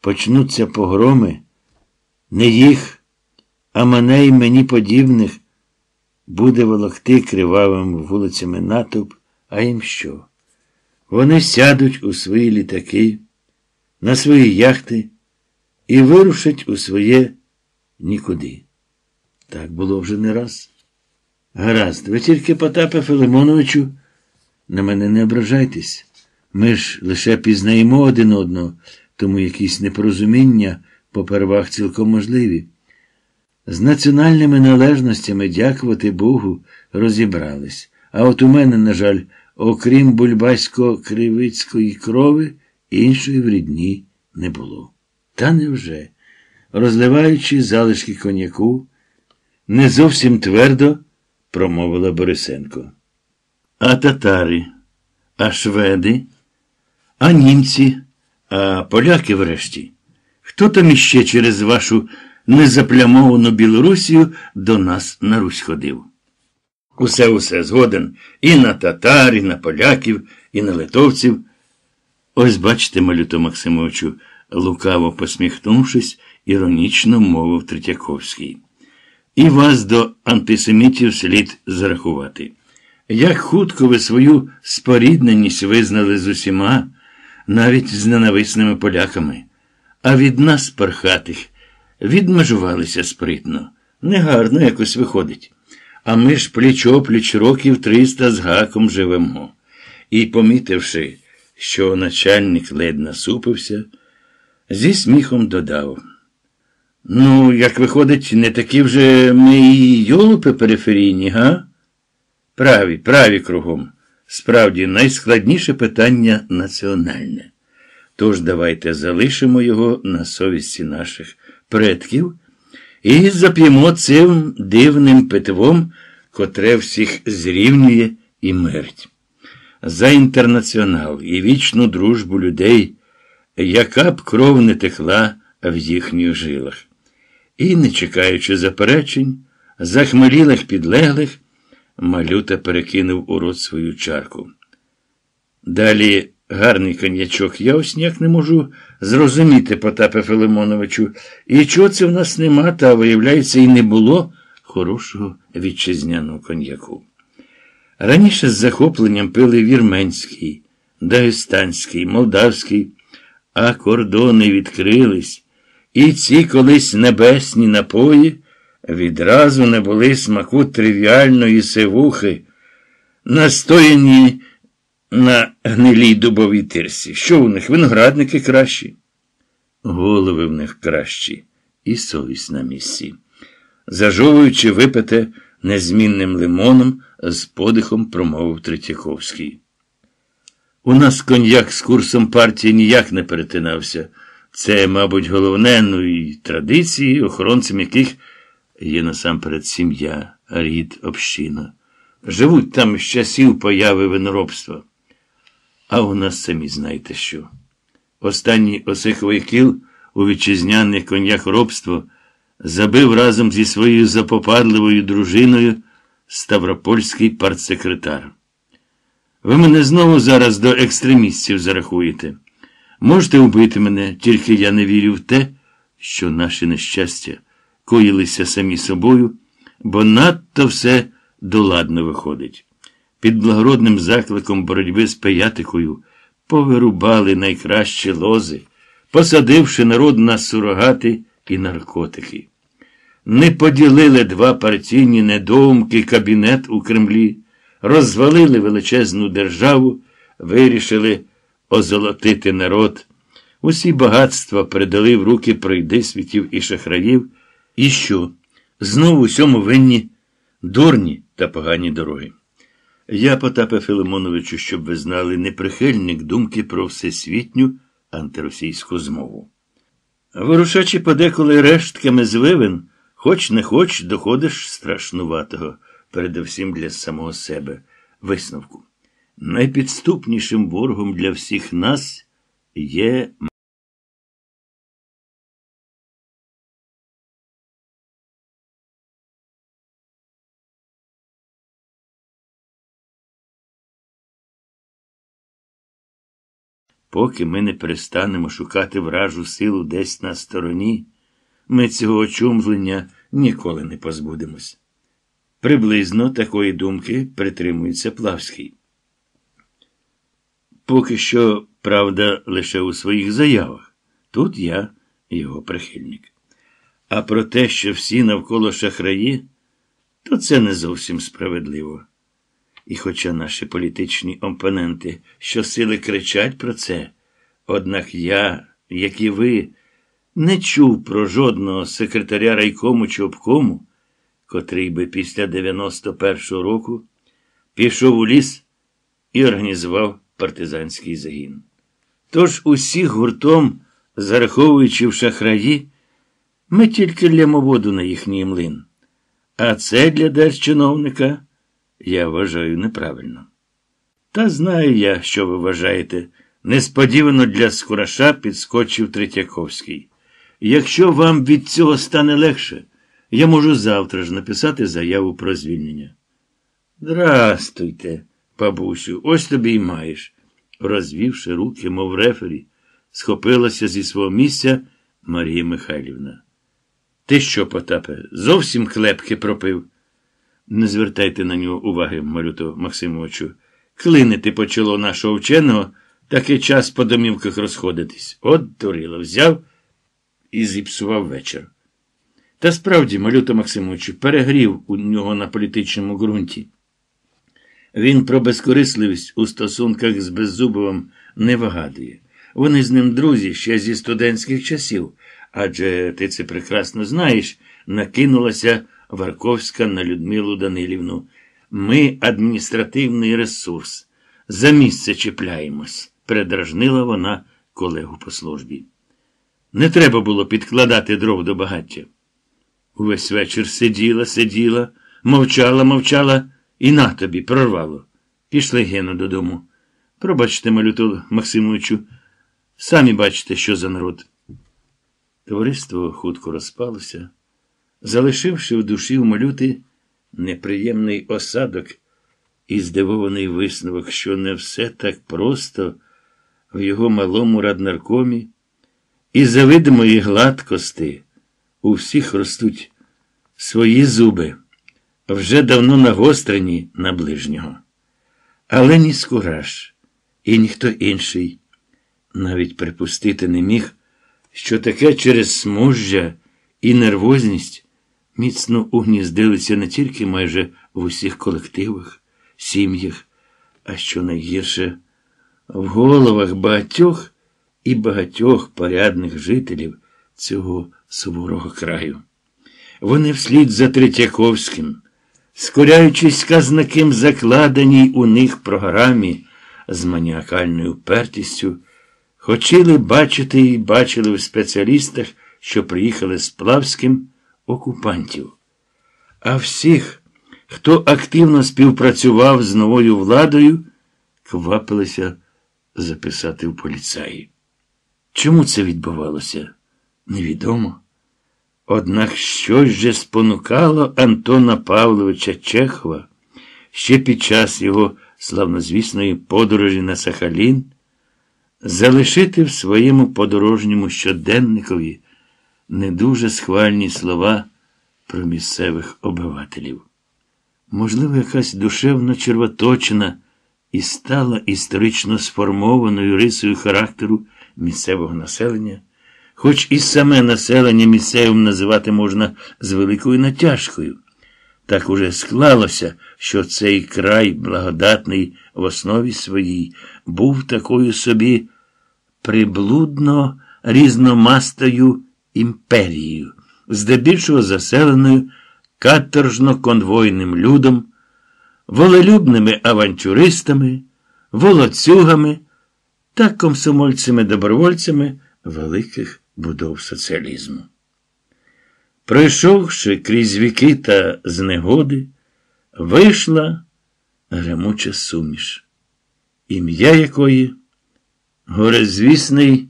Почнуться погроми, не їх, а мене й мені подібних буде волокти кривавими вулицями натовп, а їм що? Вони сядуть у свої літаки, на свої яхти і вирушать у своє нікуди. Так було вже не раз. Гаразд, ви тільки Потапе Филимоновичу, на мене не ображайтесь. Ми ж лише пізнаємо один одного, тому якісь непорозуміння попервах цілком можливі. З національними належностями, дякувати Богу, розібрались. А от у мене, на жаль, окрім бульбасько-кривицької крови, іншої в рідні не було. Та невже, розливаючи залишки коньяку, не зовсім твердо промовила Борисенко. А татари, а шведи, а німці, а поляки врешті. Хто там іще через вашу незаплямовану Білорусію до нас на Русь ходив? Усе усе згоден і на татар, і на поляків, і на литовців. Ось бачите, Малюто Максимовичу, лукаво посміхнувшись, іронічно мовив Третьяковський. І вас до антисемітів слід зарахувати. Як хутко ви свою спорідненість визнали з усіма, навіть з ненависними поляками, а від нас, пархатих, відмежувалися спритно. Негарно якось виходить. А ми ж пліч опліч років триста з гаком живемо. І, помітивши, що начальник ледь насупився, зі сміхом додав. Ну, як виходить, не такі вже ми і йолупи периферійні, га? Праві, праві кругом. Справді, найскладніше питання національне. Тож давайте залишимо його на совісті наших предків і зап'ємо цим дивним питвом, котре всіх зрівнює і мерть. За інтернаціонал і вічну дружбу людей, яка б кров не текла в їхніх жилах. І, не чекаючи заперечень, захмелілих підлеглих, малюта перекинув у рот свою чарку. Далі гарний коньячок, я ось ніяк не можу зрозуміти, Потапе Филимоновичу, і чого це в нас нема, та, виявляється, і не було хорошого вітчизняного коньяку. Раніше з захопленням пили вірменський, дагестанський, молдавський, а кордони відкрились, і ці колись небесні напої відразу не були смаку тривіальної сивухи, настояні на гнилій дубовій тирсі. Що у них виноградники кращі? Голови в них кращі, і совість на місці. Зажовуючи випите незмінним лимоном, з подихом промовив Третьяковський. У нас коньяк з курсом партії ніяк не перетинався. Це, мабуть, головне, ну і традиції, охоронцем яких є насамперед сім'я, рід, община. Живуть там з часів появи виноробства. А у нас самі знаєте що. Останній осиховий кіл у вітчизняне коньяк робство забив разом зі своєю запопадливою дружиною Ставропольський партсекретар. Ви мене знову зараз до екстремістів зарахуєте. Можете вбити мене, тільки я не вірю в те, що наші нещастя коїлися самі собою, бо надто все доладно виходить. Під благородним закликом боротьби з пиятикою повирубали найкращі лози, посадивши народ на сурогати і наркотики. Не поділили два партійні недоумки кабінет у Кремлі, розвалили величезну державу, вирішили озолотити народ. Усі багатства передали в руки пройдисвітів і шахраїв. І що? Знову усьому винні дурні та погані дороги. Я, Потапе Филимоновичу, щоб ви знали, не прихильник думки про всесвітню антиросійську змову. Вирушачи подеколи рештками з вивин, хоч не хоч, доходиш страшнуватого, передовсім для самого себе, висновку. Найпідступнішим ворогом для всіх нас є Поки ми не перестанемо шукати вражу силу десь на стороні, ми цього очумлення ніколи не позбудемось. Приблизно такої думки притримується Плавський. Поки що, правда, лише у своїх заявах. Тут я його прихильник. А про те, що всі навколо шахраї, то це не зовсім справедливо. І хоча наші політичні опоненти щосили кричать про це, однак я, як і ви, не чув про жодного секретаря райкому чи обкому, котрий би після 91-го року пішов у ліс і організував партизанський загін. Тож усіх гуртом, зараховуючи в шахраї, ми тільки лємо воду на їхній млин. А це для держчиновника я вважаю неправильно. Та знаю я, що ви вважаєте. Несподівано для Скураша підскочив Третьяковський. Якщо вам від цього стане легше, я можу завтра ж написати заяву про звільнення. Здрастуйте, бабусю, ось тобі й маєш. Розвівши руки, мов рефері, схопилася зі свого місця Марія Михайлівна. Ти що, Потапе, зовсім клепки пропив? Не звертайте на нього уваги, Малюто Максимовичу. Клинити почало нашого вченого, такий час по домівках розходитись. От дурило, взяв і зіпсував вечір. Та справді, Малюто Максимовичу, перегрів у нього на політичному ґрунті. Він про безкорисливість у стосунках з Беззубовим не вигадує. Вони з ним друзі ще зі студентських часів, адже ти це прекрасно знаєш, накинулася Варковська на Людмилу Данилівну. Ми адміністративний ресурс. За місце чіпляємось, передражнила вона колегу по службі. Не треба було підкладати дров до багаття. Увесь вечір сиділа, сиділа, мовчала, мовчала, і на тобі прорвало. Пішли Гену додому. Пробачте, Малюту Максимовичу, самі бачите, що за народ. Товариство хутко розпалося, залишивши в душі у малюти неприємний осадок і здивований висновок, що не все так просто в його малому раднаркомі, і за видимої гладкости у всіх ростуть свої зуби, вже давно нагострені на ближнього. Але ні Скураж, і ніхто інший навіть припустити не міг, що таке через смужжя і нервозність міцно угніздилися не тільки майже в усіх колективах, сім'ях, а що найгірше в головах багатьох і багатьох порядних жителів цього суворого краю. Вони вслід за Третьяковським, скоряючись казнаким закладеній у них програмі з маніакальною впертістю, хотіли бачити і бачили в спеціалістах, що приїхали з Плавським окупантів. А всіх, хто активно співпрацював з новою владою, квапилися записати в поліцаї. Чому це відбувалося? Невідомо. Однак щось же спонукало Антона Павловича Чехова ще під час його славнозвісної подорожі на Сахалін залишити в своєму подорожньому щоденникові не дуже схвальні слова про місцевих обивателів. Можливо, якась душевно червоточина і стала історично сформованою рисою характеру місцевого населення, хоч і саме населення місцевим називати можна з великою натяжкою. Так уже склалося, що цей край, благодатний в основі своїй, був такою собі приблудно різномастою імперією, здебільшого заселеною каторжно-конвойним людом, волелюбними авантюристами, волоцюгами та комсомольцями-добровольцями великих будов соціалізму. Пройшовши крізь віки та знегоди, вийшла гремуча суміш, ім'я якої горезвісний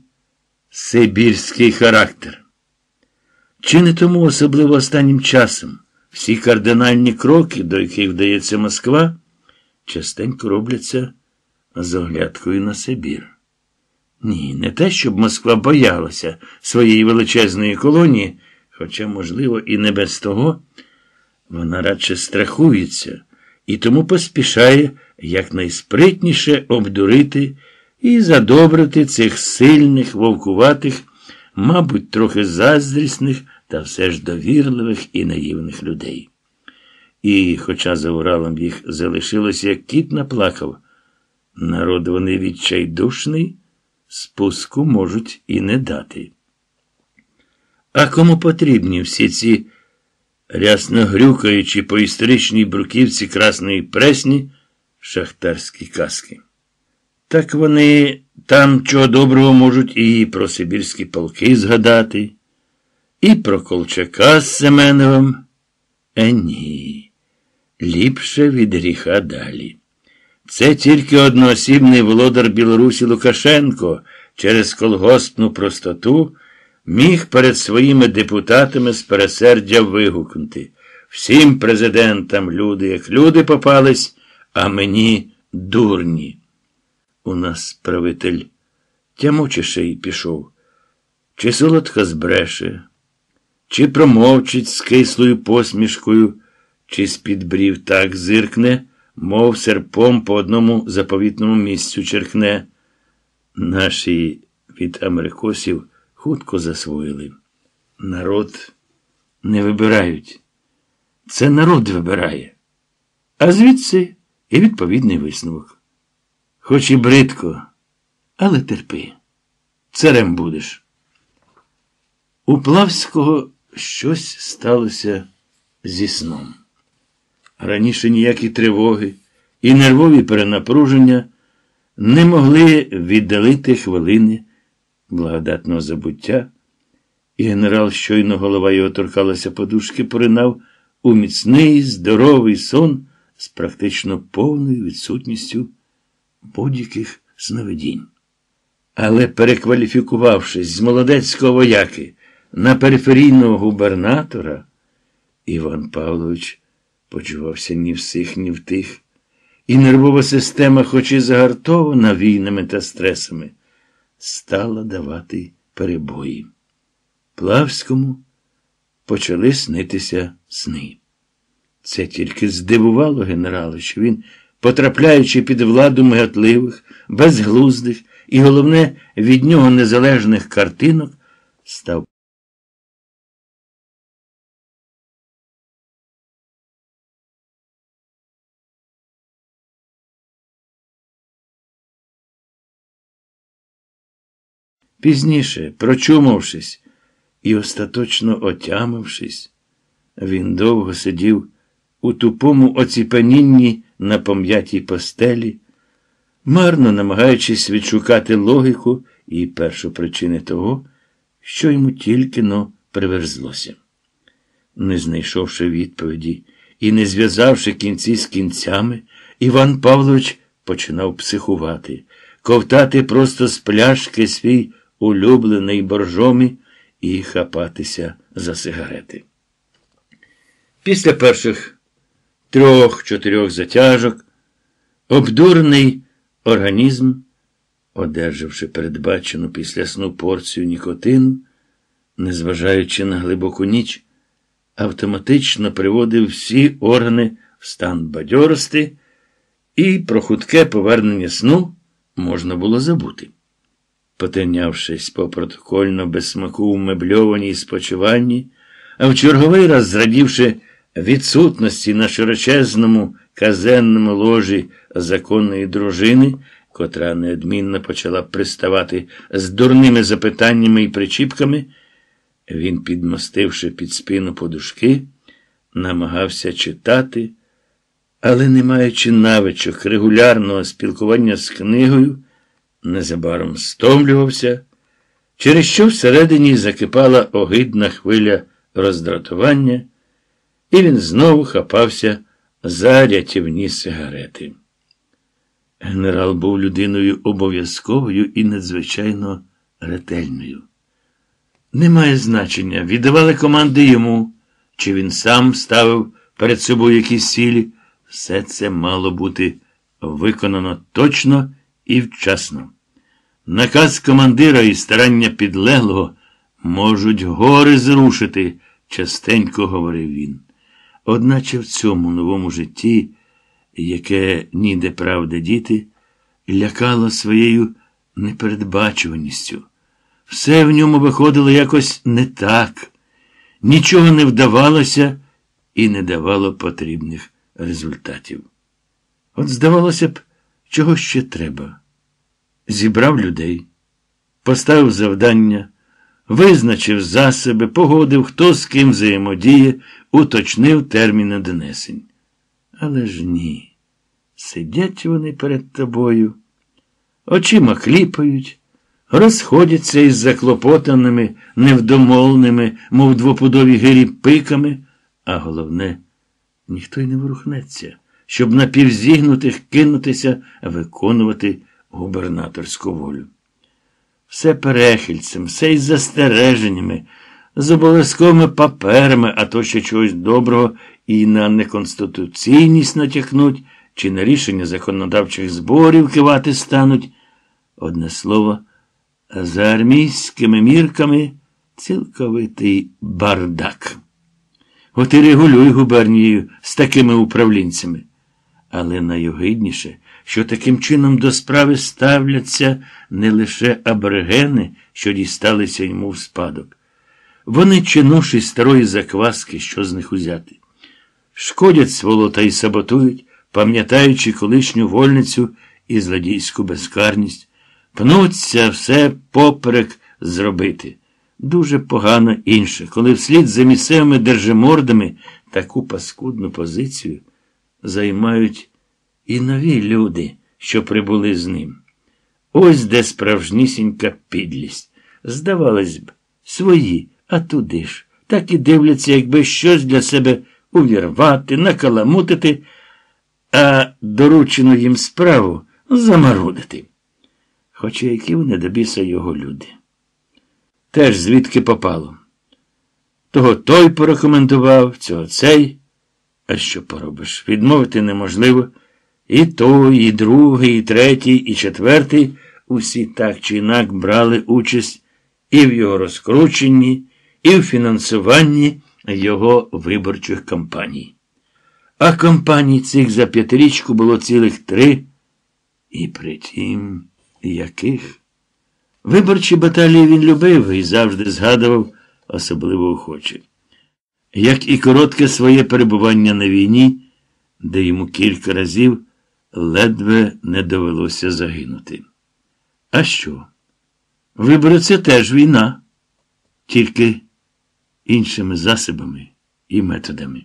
сибірський характер. Чи не тому особливо останнім часом всі кардинальні кроки, до яких вдається Москва, частенько робляться з оглядкою на Сибір? Ні, не те, щоб Москва боялася своєї величезної колонії, хоча, можливо, і не без того, вона радше страхується і тому поспішає якнайспритніше обдурити і задобрити цих сильних, вовкуватих, мабуть, трохи заздрісних та все ж довірливих і наївних людей. І, хоча за Уралом їх залишилося, як кіт наплакав, народ вони відчайдушний, спуску можуть і не дати. А кому потрібні всі ці рясно грюкаючи по історичній бруківці Красної Пресні шахтарські казки? Так вони там чого доброго можуть і про Сибірські полки згадати, і про Колчака з Семеновим. Е, ні, ліпше від гріха далі. Це тільки одноосібний володар Білорусі Лукашенко через колгоспну простоту міг перед своїми депутатами з пересердя вигукнути. Всім президентам люди, як люди попались, а мені дурні. У нас правитель тямучіше й пішов, чи солодко збреше, чи промовчить з кислою посмішкою, чи з-під брів так зиркне, мов серпом по одному заповітному місцю черкне. Наші від америкосів хутко засвоїли. Народ не вибирають. Це народ вибирає. А звідси і відповідний висновок. Хоч і бридко, але терпи. Царем будеш. У Плавського щось сталося зі сном. Раніше ніякі тривоги і нервові перенапруження не могли віддалити хвилини благодатного забуття, і генерал, щойно голова його торкалася подушки, поринав у міцний, здоровий сон з практично повною відсутністю будь-яких сновидінь. Але, перекваліфікувавшись з молодецького вояки на периферійного губернатора, Іван Павлович почувався ні в сих, ні в тих, і нервова система, хоч і загартована війнами та стресами, стала давати перебої. Плавському почали снитися сни. Це тільки здивувало генерала, що він, потрапляючи під владу мигатливих, безглуздих і, головне, від нього незалежних картинок, став. Пізніше, прочумавшись і остаточно отямившись, він довго сидів у тупому оціпанінні на пом'ятій постелі, марно намагаючись відшукати логіку і першу причини того, що йому тільки но приверзлося. Не знайшовши відповіді і не зв'язавши кінці з кінцями, Іван Павлович починав психувати, ковтати просто з пляшки свій улюблений боржомі і хапатися за сигарети. Після перших трьох-чотирьох затяжок обдурений організм, одержавши передбачену після сну порцію нікотину, незважаючи на глибоку ніч, автоматично приводив всі органи в стан бадьорости, і про хутке повернення сну можна було забути. Потинявшись по протокольно без смаку у мебльованій спочиванні, а в черговий раз зрадівши відсутності на широчезному казенному ложі законної дружини, котра неодмінно почала приставати з дурними запитаннями і причіпками, він, підмостивши під спину подушки, намагався читати, але, не маючи навичок регулярного спілкування з книгою, незабаром стомлювався, через що всередині закипала огидна хвиля роздратування, і він знову хапався за рятівні сигарети. Генерал був людиною обов'язковою і надзвичайно ретельною. Немає значення, віддавали команди йому, чи він сам ставив перед собою якісь цілі. Все це мало бути виконано точно і вчасно. Наказ командира і старання підлеглого можуть гори зрушити, частенько говорив він. Одначе в цьому новому житті, яке ніде правда діти, лякало своєю непередбачуваністю. Все в ньому виходило якось не так, нічого не вдавалося і не давало потрібних результатів. От, здавалося б, чого ще треба. Зібрав людей, поставив завдання, визначив засоби, погодив, хто з ким взаємодіє, уточнив терміни донесень. Але ж ні. Сидять вони перед тобою, очима кліпають, розходяться із заклопотаними, невдомовленими, мов двопудові гирі пиками, а головне, ніхто й не ворухнеться щоб напівзігнутих кинутися виконувати губернаторську волю. Все перехильцем, все із застереженнями, з обов'язковими паперами, а то ще чогось доброго і на неконституційність натякнуть, чи на рішення законодавчих зборів кивати стануть. Одне слово, за армійськими мірками цілковитий бардак. От і регулюй губернією з такими управлінцями. Але найогидніше, що таким чином до справи ставляться не лише аборигени, що дісталися йому в спадок. Вони, чинувши старої закваски, що з них узяти, шкодять сволота і саботують, пам'ятаючи колишню вольницю і злодійську безкарність, пнуться все поперек зробити. Дуже погано інше, коли вслід за місцевими держимордами таку паскудну позицію займають і нові люди, що прибули з ним. Ось де справжнісінька підлість. Здавалось б, свої, а туди ж. Так і дивляться, якби щось для себе увірвати, накаламутити, а доручену їм справу замарудити. Хоча які вони до його люди. Теж звідки попало. Того той порекомендував, цього цей. А що поробиш? Відмовити неможливо. І той, і другий, і третій, і четвертий усі так чи інак брали участь і в його розкрученні, і в фінансуванні його виборчих кампаній. А кампаній цих за п'ятирічку було цілих три. І притім, яких? Виборчі баталії він любив і завжди згадував особливо охоче. Як і коротке своє перебування на війні, де йому кілька разів ледве не довелося загинути. А що? Вибори це теж війна, тільки іншими засобами і методами.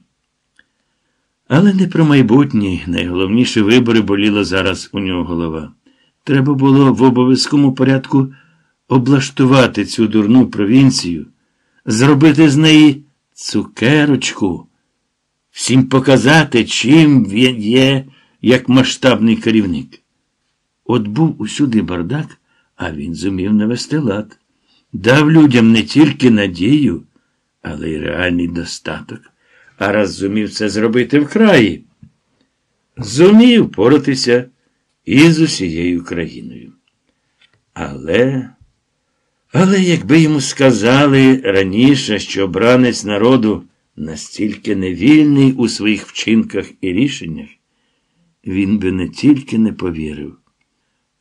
Але не про майбутні, найголовніші вибори боліла зараз у нього голова. Треба було в обов'язковому порядку облаштувати цю дурну провінцію, зробити з неї цукерочку, всім показати, чим він є як масштабний керівник. От був усюди бардак, а він зумів навести лад, дав людям не тільки надію, але й реальний достаток, а раз зумів це зробити в краї. Зумів поратися і з усією країною. Але, але якби йому сказали раніше, що бранець народу настільки невільний у своїх вчинках і рішеннях, він би не тільки не повірив,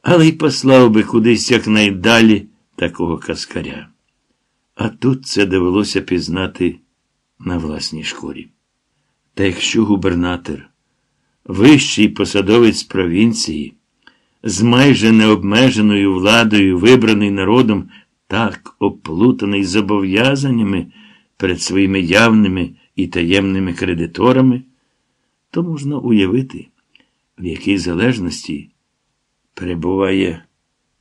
але й послав би кудись якнайдалі такого каскаря. А тут це довелося пізнати на власній шкурі. Та якщо губернатор, вищий посадовець провінції, з майже необмеженою владою, вибраний народом, так оплутаний зобов'язаннями перед своїми явними і таємними кредиторами, то можна уявити, в якій залежності перебуває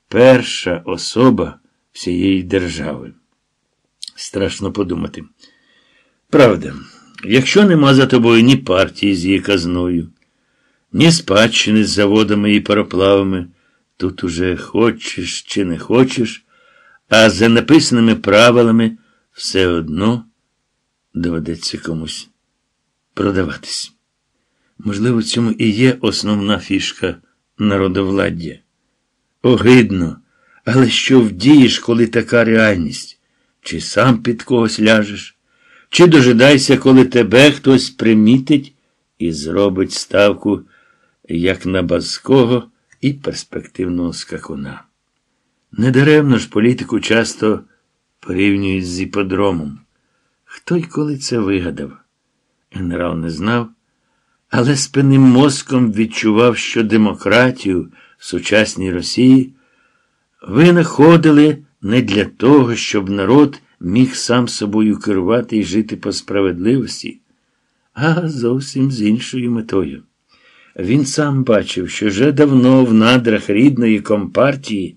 перша особа всієї держави. Страшно подумати. Правда, якщо нема за тобою ні партії з її казною, ні спадщини з заводами і пароплавами, тут уже хочеш чи не хочеш, а за написаними правилами все одно доведеться комусь продаватись. Можливо, в цьому і є основна фішка народовладдя. Огидно, але що вдієш, коли така реальність? Чи сам під когось ляжеш, чи дожидайся, коли тебе хтось примітить і зробить ставку як на базкого і перспективного скакуна. Недаремно ж політику часто порівнюють з іподромом. Хто й коли це вигадав? Генерал не знав, але спинним мозком відчував, що демократію в сучасній Росії винаходили не для того, щоб народ міг сам собою керувати і жити по справедливості, а зовсім з іншою метою. Він сам бачив, що вже давно в надрах рідної компартії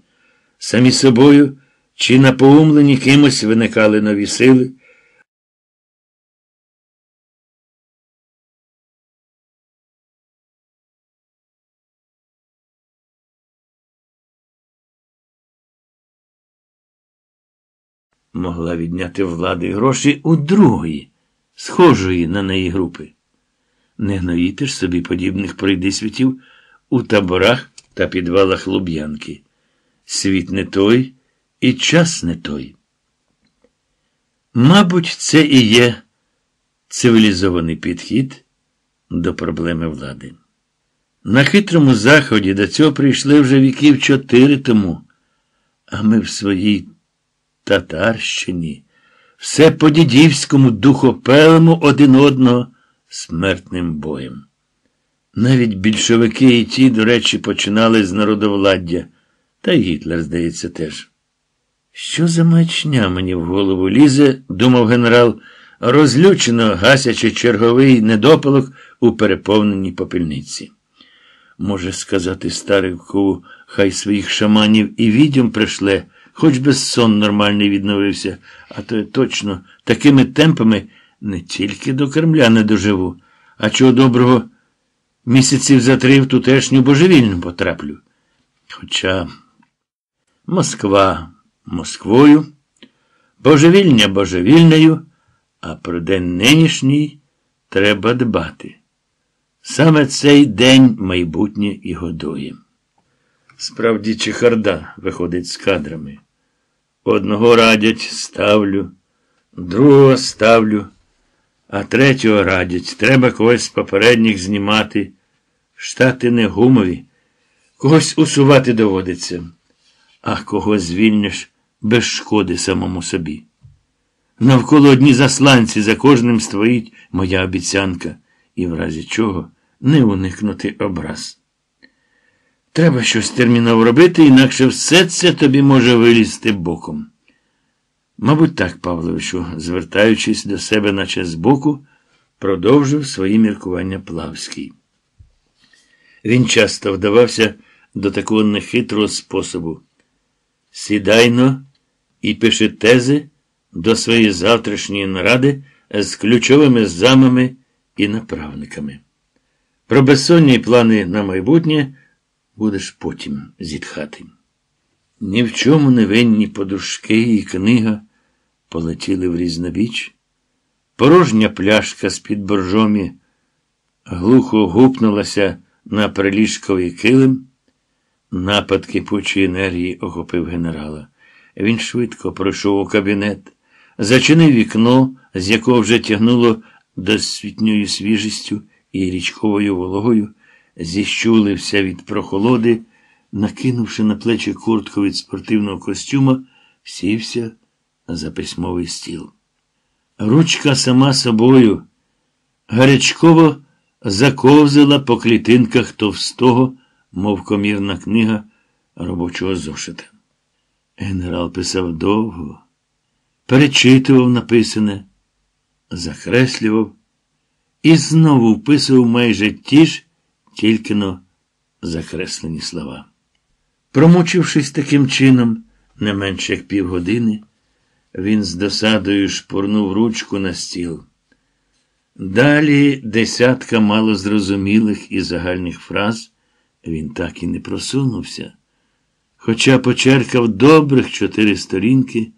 самі собою чи напоумлені кимось виникали нові сили. Могла відняти влади гроші у другої, схожої на неї групи. Не гноїти ж собі подібних пройдисвітів у таборах та підвалах Луб'янки. Світ не той і час не той. Мабуть, це і є цивілізований підхід до проблеми влади. На хитрому заході до цього прийшли вже віків чотири тому, а ми в своїй Татарщині все по дідівському духопелому один одного смертним боєм. Навіть більшовики і ті, до речі, починали з народовладдя, та й Гітлер, здається, теж. Що за маячня мені в голову лізе, думав генерал, розлючено гасячи черговий недопалок у переповненій попільниці. Може сказати старику, хай своїх шаманів і відьом пришле, хоч би сон нормальний відновився, а то я точно такими темпами не тільки до Кремля не доживу, а чого доброго місяців за три в тутешню божевільну потраплю. Хоча Москва Москвою, божевільня божевільнею, а про день нинішній треба дбати. Саме цей день майбутнє і годує. Справді, чехарда виходить з кадрами. Одного радять ставлю, другого ставлю, а третього радять. Треба когось з попередніх знімати. Штати не гумові, когось усувати доводиться, а кого звільниш без шкоди самому собі. Навколо одні засланці за кожним стоїть моя обіцянка, і в разі чого не уникнути образ. Треба щось терміново робити, інакше все це тобі може вилізти боком. Мабуть, так, Павловичу, звертаючись до себе, наче збоку, продовжив свої міркування Плавський. Він часто вдавався до такого нехитрого способу. Сідайно і пише тези до своєї завтрашньої наради з ключовими замами і направниками. Про безсонні плани на майбутнє будеш потім зітхати. Ні в чому не винні подушки і книга полетіли в різнобіч. Порожня пляшка з-під боржомі глухо гупнулася на приліжковий килим. Напад кипучої енергії охопив генерала. Він швидко пройшов у кабінет, зачинив вікно, з якого вже тягнуло досвітньою свіжістю і річковою вологою, зіщулився від прохолоди, накинувши на плечі куртку від спортивного костюма, сівся за письмовий стіл. Ручка сама собою гарячково заковзала по клітинках товстого, мов комірна книга робочого зошита. Генерал писав довго, перечитував написане, закреслював і знову вписував майже ті ж, тільки но закреслені слова. Промучившись таким чином, не менше як півгодини, він з досадою шпурнув ручку на стіл. Далі десятка малозрозумілих і загальних фраз він так і не просунувся, хоча почеркав добрих чотири сторінки,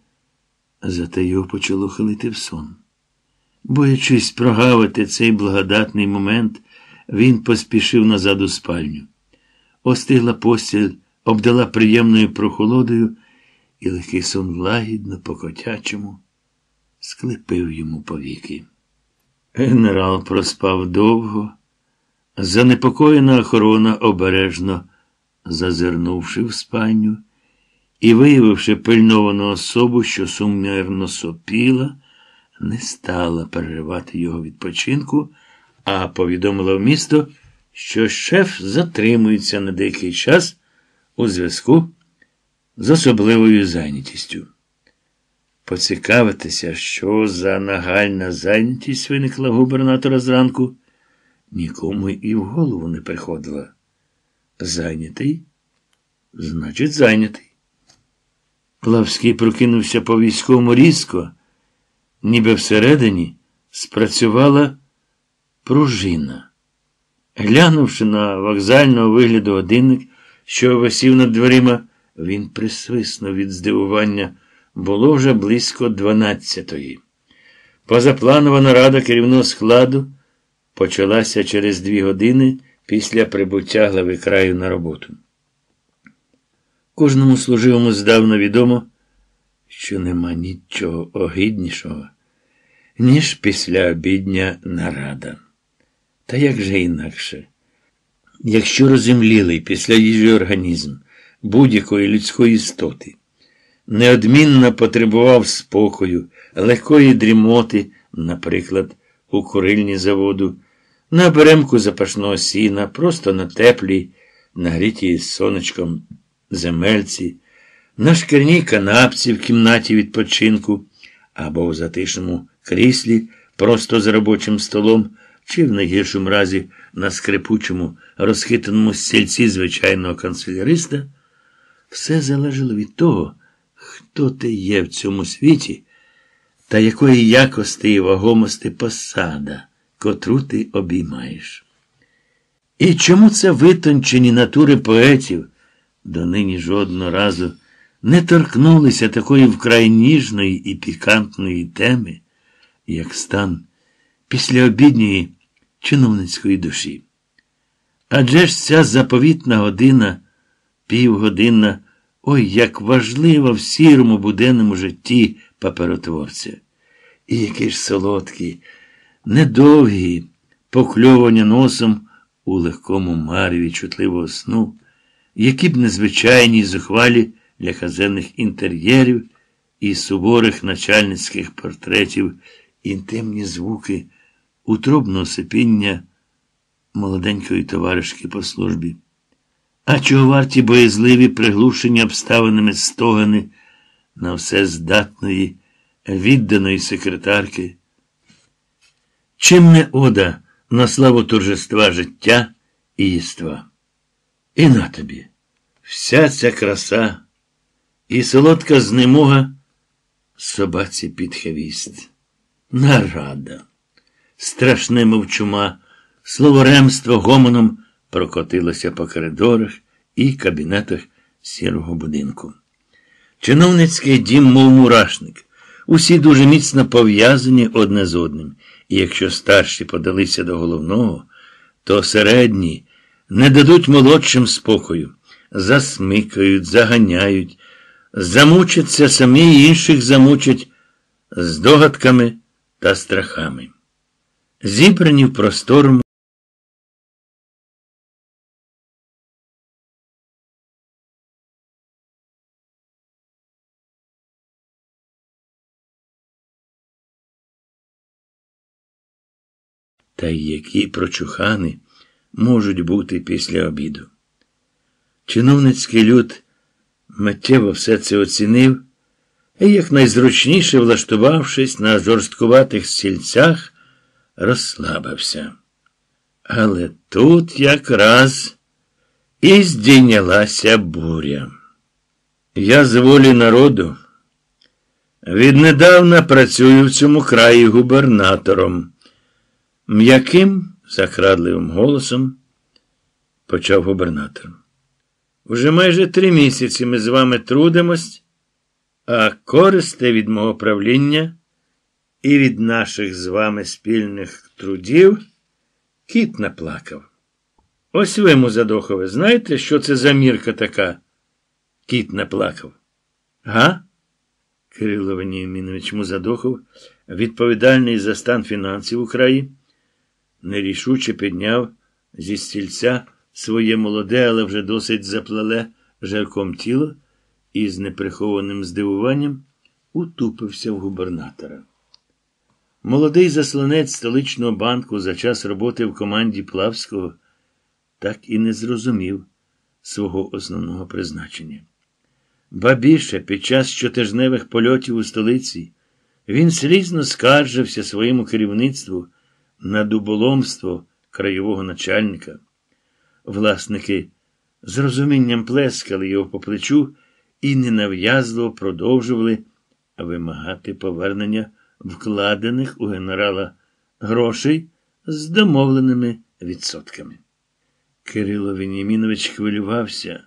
зате його почало хилити в сон. Боячись прогавити цей благодатний момент, він поспішив назад у спальню. Остигла постіль, обдала приємною прохолодою, і легкий сон лагідно, по котячому, склепив йому повіки. Генерал проспав довго, занепокоєна охорона обережно зазирнувши в спальню і, виявивши пильновану особу, що сумірно сопіла, не стала переривати його відпочинку, а повідомила в місто, що шеф затримується на деякий час у зв'язку з особливою зайнятістю. Поцікавитися, що за нагальна зайнятість виникла губернатора зранку, нікому і в голову не приходила. Зайнятий? Значить, зайнятий. Плавський прокинувся по військовому різко, ніби всередині спрацювала пружина. Глянувши на вокзального вигляду годинник, що висів над дверима, він присвиснув від здивування. Було вже близько дванадцятої. Позапланована рада керівного складу почалася через дві години після прибуття глави краю на роботу. Кожному служивому здавна відомо, що нема нічого огиднішого, ніж після обідня нарада. Та як же інакше? Якщо розімлілий після їжі організм будь-якої людської істоти, неодмінно потребував спокою, легкої дрімоти, наприклад, у курильні заводу, на беремку запашного сіна, просто на теплій, нагрітій сонечком земельці, на шкірній канапці в кімнаті відпочинку або в затишному кріслі, просто за робочим столом, чи в найгіршому разі на скрипучому, розхитаному стільці звичайного канцеляриста, все залежало від того, хто ти є в цьому світі та якої якості і вагомості посада, котру ти обіймаєш. І чому це витончені натури поетів донині жодного разу не торкнулися такої вкрай ніжної і пікантної теми, як стан післяобідньої чиновницької душі? Адже ж ця заповітна година, півгодинна, ой, як важлива в сірому буденному житті паперотворця. І який ж солодкий, недовгі покльовання носом у легкому марві чутливого сну, які б незвичайні зухвалі для казенних інтер'єрів і суворих начальницьких портретів, інтимні звуки, утробного сипіння молоденької товаришки по службі. А чого варті боязливі приглушені обставинами стогани на все здатної, відданої секретарки? Чим не ода на славу торжества життя і єства? І на тобі вся ця краса і солодка знемога собаці під хвіст. Нарада. Страшне мовчума, словоремство гомоном прокотилося по коридорах і кабінетах сірого будинку. Чиновницький дім, мов мурашник, усі дуже міцно пов'язані одне з одним, і якщо старші подалися до головного, то середні не дадуть молодшим спокою, засмикають, заганяють, замучаться самі і інших замучать з догадками та страхами. Зібрані в просторому Та й які прочухани можуть бути після обіду. Чиновницький люд миттєво все це оцінив і, як найзручніше влаштувавшись на жорсткуватих стільцях, розслабився. Але тут якраз і здійнялася буря. Я з волі народу віднедавна працюю в цьому краї губернатором. М'яким, закрадливим голосом почав губернатор. Уже майже три місяці ми з вами трудимось, а користи від мого правління і від наших з вами спільних трудів кіт наплакав. Ось ви, Музадохове, знаєте, що це за мірка така? Кіт наплакав. Га? Кирило Веніамінович Музадохов, відповідальний за стан фінансів у краї, нерішуче підняв зі стільця своє молоде, але вже досить заплале жарком тіло і з неприхованим здивуванням утупився в губернатора. Молодий засланець столичного банку за час роботи в команді Плавського так і не зрозумів свого основного призначення. Ба більше, під час щотижневих польотів у столиці він слізно скаржився своєму керівництву на дуболомство краєвого начальника. Власники з розумінням плескали його по плечу і ненав'язливо продовжували вимагати повернення вкладених у генерала грошей з домовленими відсотками. Кирило Венімінович хвилювався.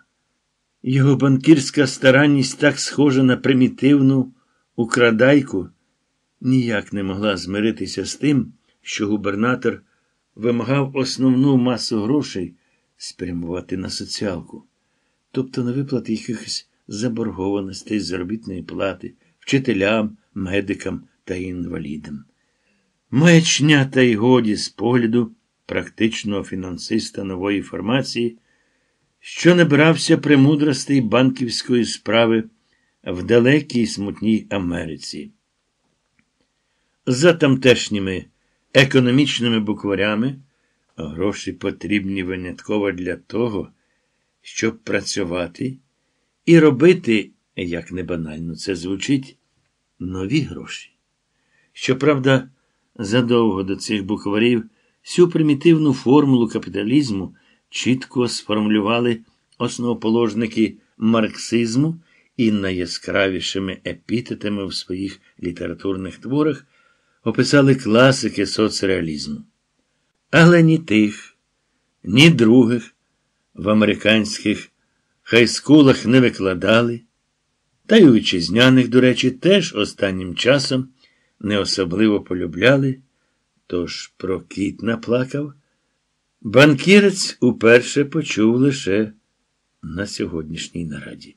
Його банкірська старанність так схожа на примітивну украдайку, ніяк не могла змиритися з тим, що губернатор вимагав основну масу грошей спрямувати на соціалку, тобто на виплати якихось заборгованостей заробітної плати, вчителям, медикам та інвалідам. Маячня та й годі з погляду практичного фінансиста нової формації, що не брався премудростей банківської справи в далекій смутній Америці. За тамтешніми економічними букварями Гроші потрібні винятково для того, щоб працювати і робити, як не банально це звучить, нові гроші. Щоправда, задовго до цих букварів всю примітивну формулу капіталізму чітко сформулювали основоположники марксизму і найяскравішими епітетами в своїх літературних творах описали класики соцреалізму. Але ні тих, ні других в американських хайскулах не викладали, та й у вітчизняних, до речі, теж останнім часом не особливо полюбляли, тож про кіт наплакав. Банкірець уперше почув лише на сьогоднішній нараді.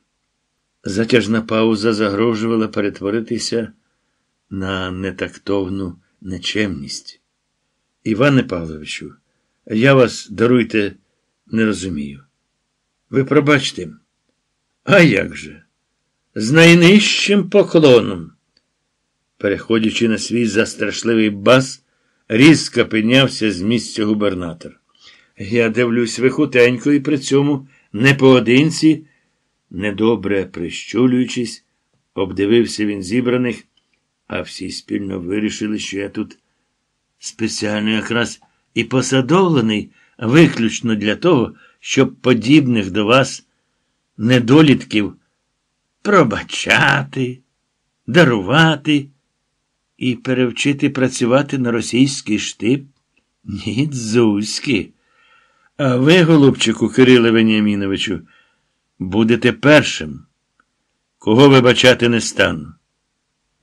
Затяжна пауза загрожувала перетворитися на нетактовну нечемність. Іване Павловичу, я вас, даруйте, не розумію. Ви пробачте. А як же? З найнижчим поклоном. Переходячи на свій застрашливий бас, різко піднявся з місця губернатор. Я дивлюсь ви хутенько і при цьому не поодинці, недобре прищулюючись, обдивився він зібраних, а всі спільно вирішили, що я тут спеціально якраз і посадовлений виключно для того, щоб подібних до вас недолітків пробачати, дарувати і перевчити працювати на російський штип? Ні, дзузьки. А ви, голубчику Кириле Веніаміновичу, будете першим, кого вибачати не стану.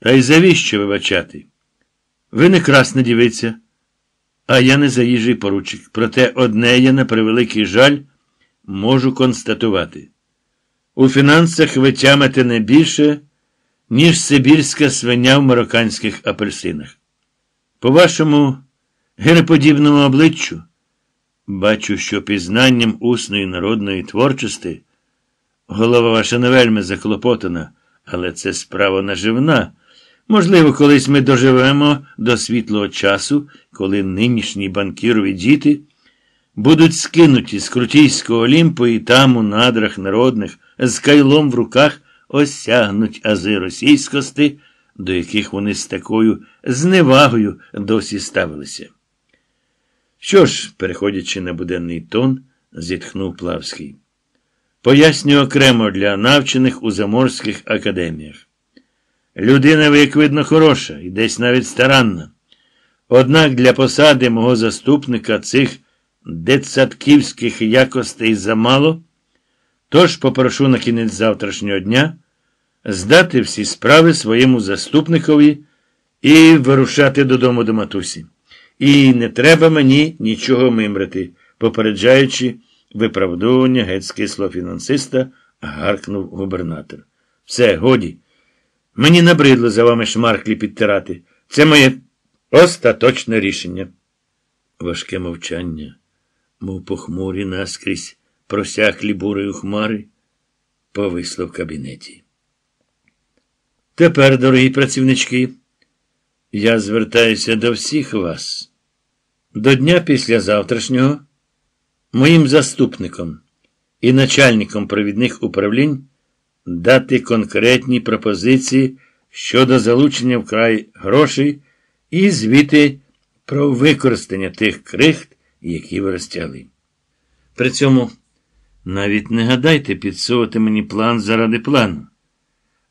Та й завіщо вибачати? Ви не красна дівиця, а я не заїжджий поручик. Проте одне я, на превеликий жаль, можу констатувати. У фінансах ви тямите не більше, ніж сибірська свиня в марокканських апельсинах. По вашому героподібному обличчю, бачу, що пізнанням усної народної творчості голова ваша не вельми заклопотана, але це справа наживна. Можливо, колись ми доживемо до світлого часу, коли нинішні банкірові діти будуть скинуті з крутійського олімпу і там, у надрах народних, з кайлом в руках осягнуть ази російськости, до яких вони з такою зневагою досі ставилися. Що ж, переходячи на буденний тон, зітхнув Плавський. Поясню окремо для навчених у заморських академіях. Людина, ви, як видно, хороша і десь навіть старанна. Однак для посади мого заступника цих децатківських якостей замало, тож попрошу на кінець завтрашнього дня здати всі справи своєму заступникові і вирушати додому до матусі. І не треба мені нічого мимрити, попереджаючи виправдовування гетськисло фінансиста, гаркнув губернатор. Все, годі. Мені набридло за вами шмарклі підтирати. Це моє остаточне рішення. Важке мовчання, мов похмурі наскрізь просяхлі бурею хмари, повисло в кабінеті. Тепер, дорогі працівнички, я звертаюся до всіх вас. До дня після завтрашнього моїм заступником і начальником провідних управлінь дати конкретні пропозиції щодо залучення вкрай грошей і звіти про використання тих крихт, які ви розтягли. При цьому навіть не гадайте підсувати мені план заради плану,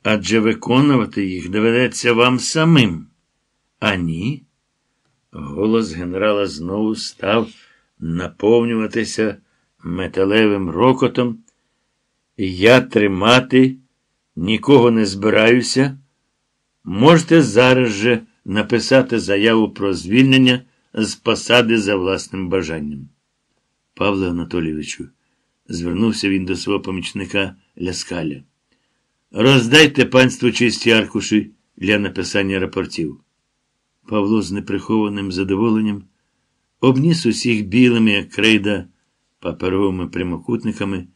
адже виконувати їх доведеться вам самим. А ні. Голос генерала знову став наповнюватися металевим рокотом. Я тримати нікого не збираюся. Можете зараз же написати заяву про звільнення з посади за власним бажанням. Павле Анатолійовичу, звернувся він до свого помічника Ляскаля. Роздайте панству чисті аркуші для написання рапортів. Павло з неприхованим задоволенням обніс усіх білими, як крейда, паперовими прямокутниками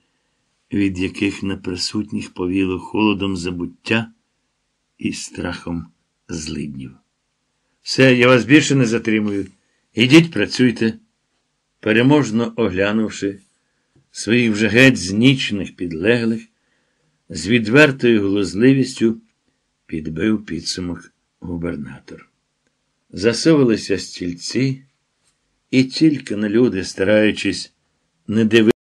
від яких на присутніх повіло холодом забуття і страхом злиднів. Все, я вас більше не затримую. Ідіть, працюйте. переможно оглянувши своїх вже геть знічених підлеглих, з відвертою глузливістю підбив підсумок губернатор. Засовилися стільці, і тільки на люди, стараючись не дивитися,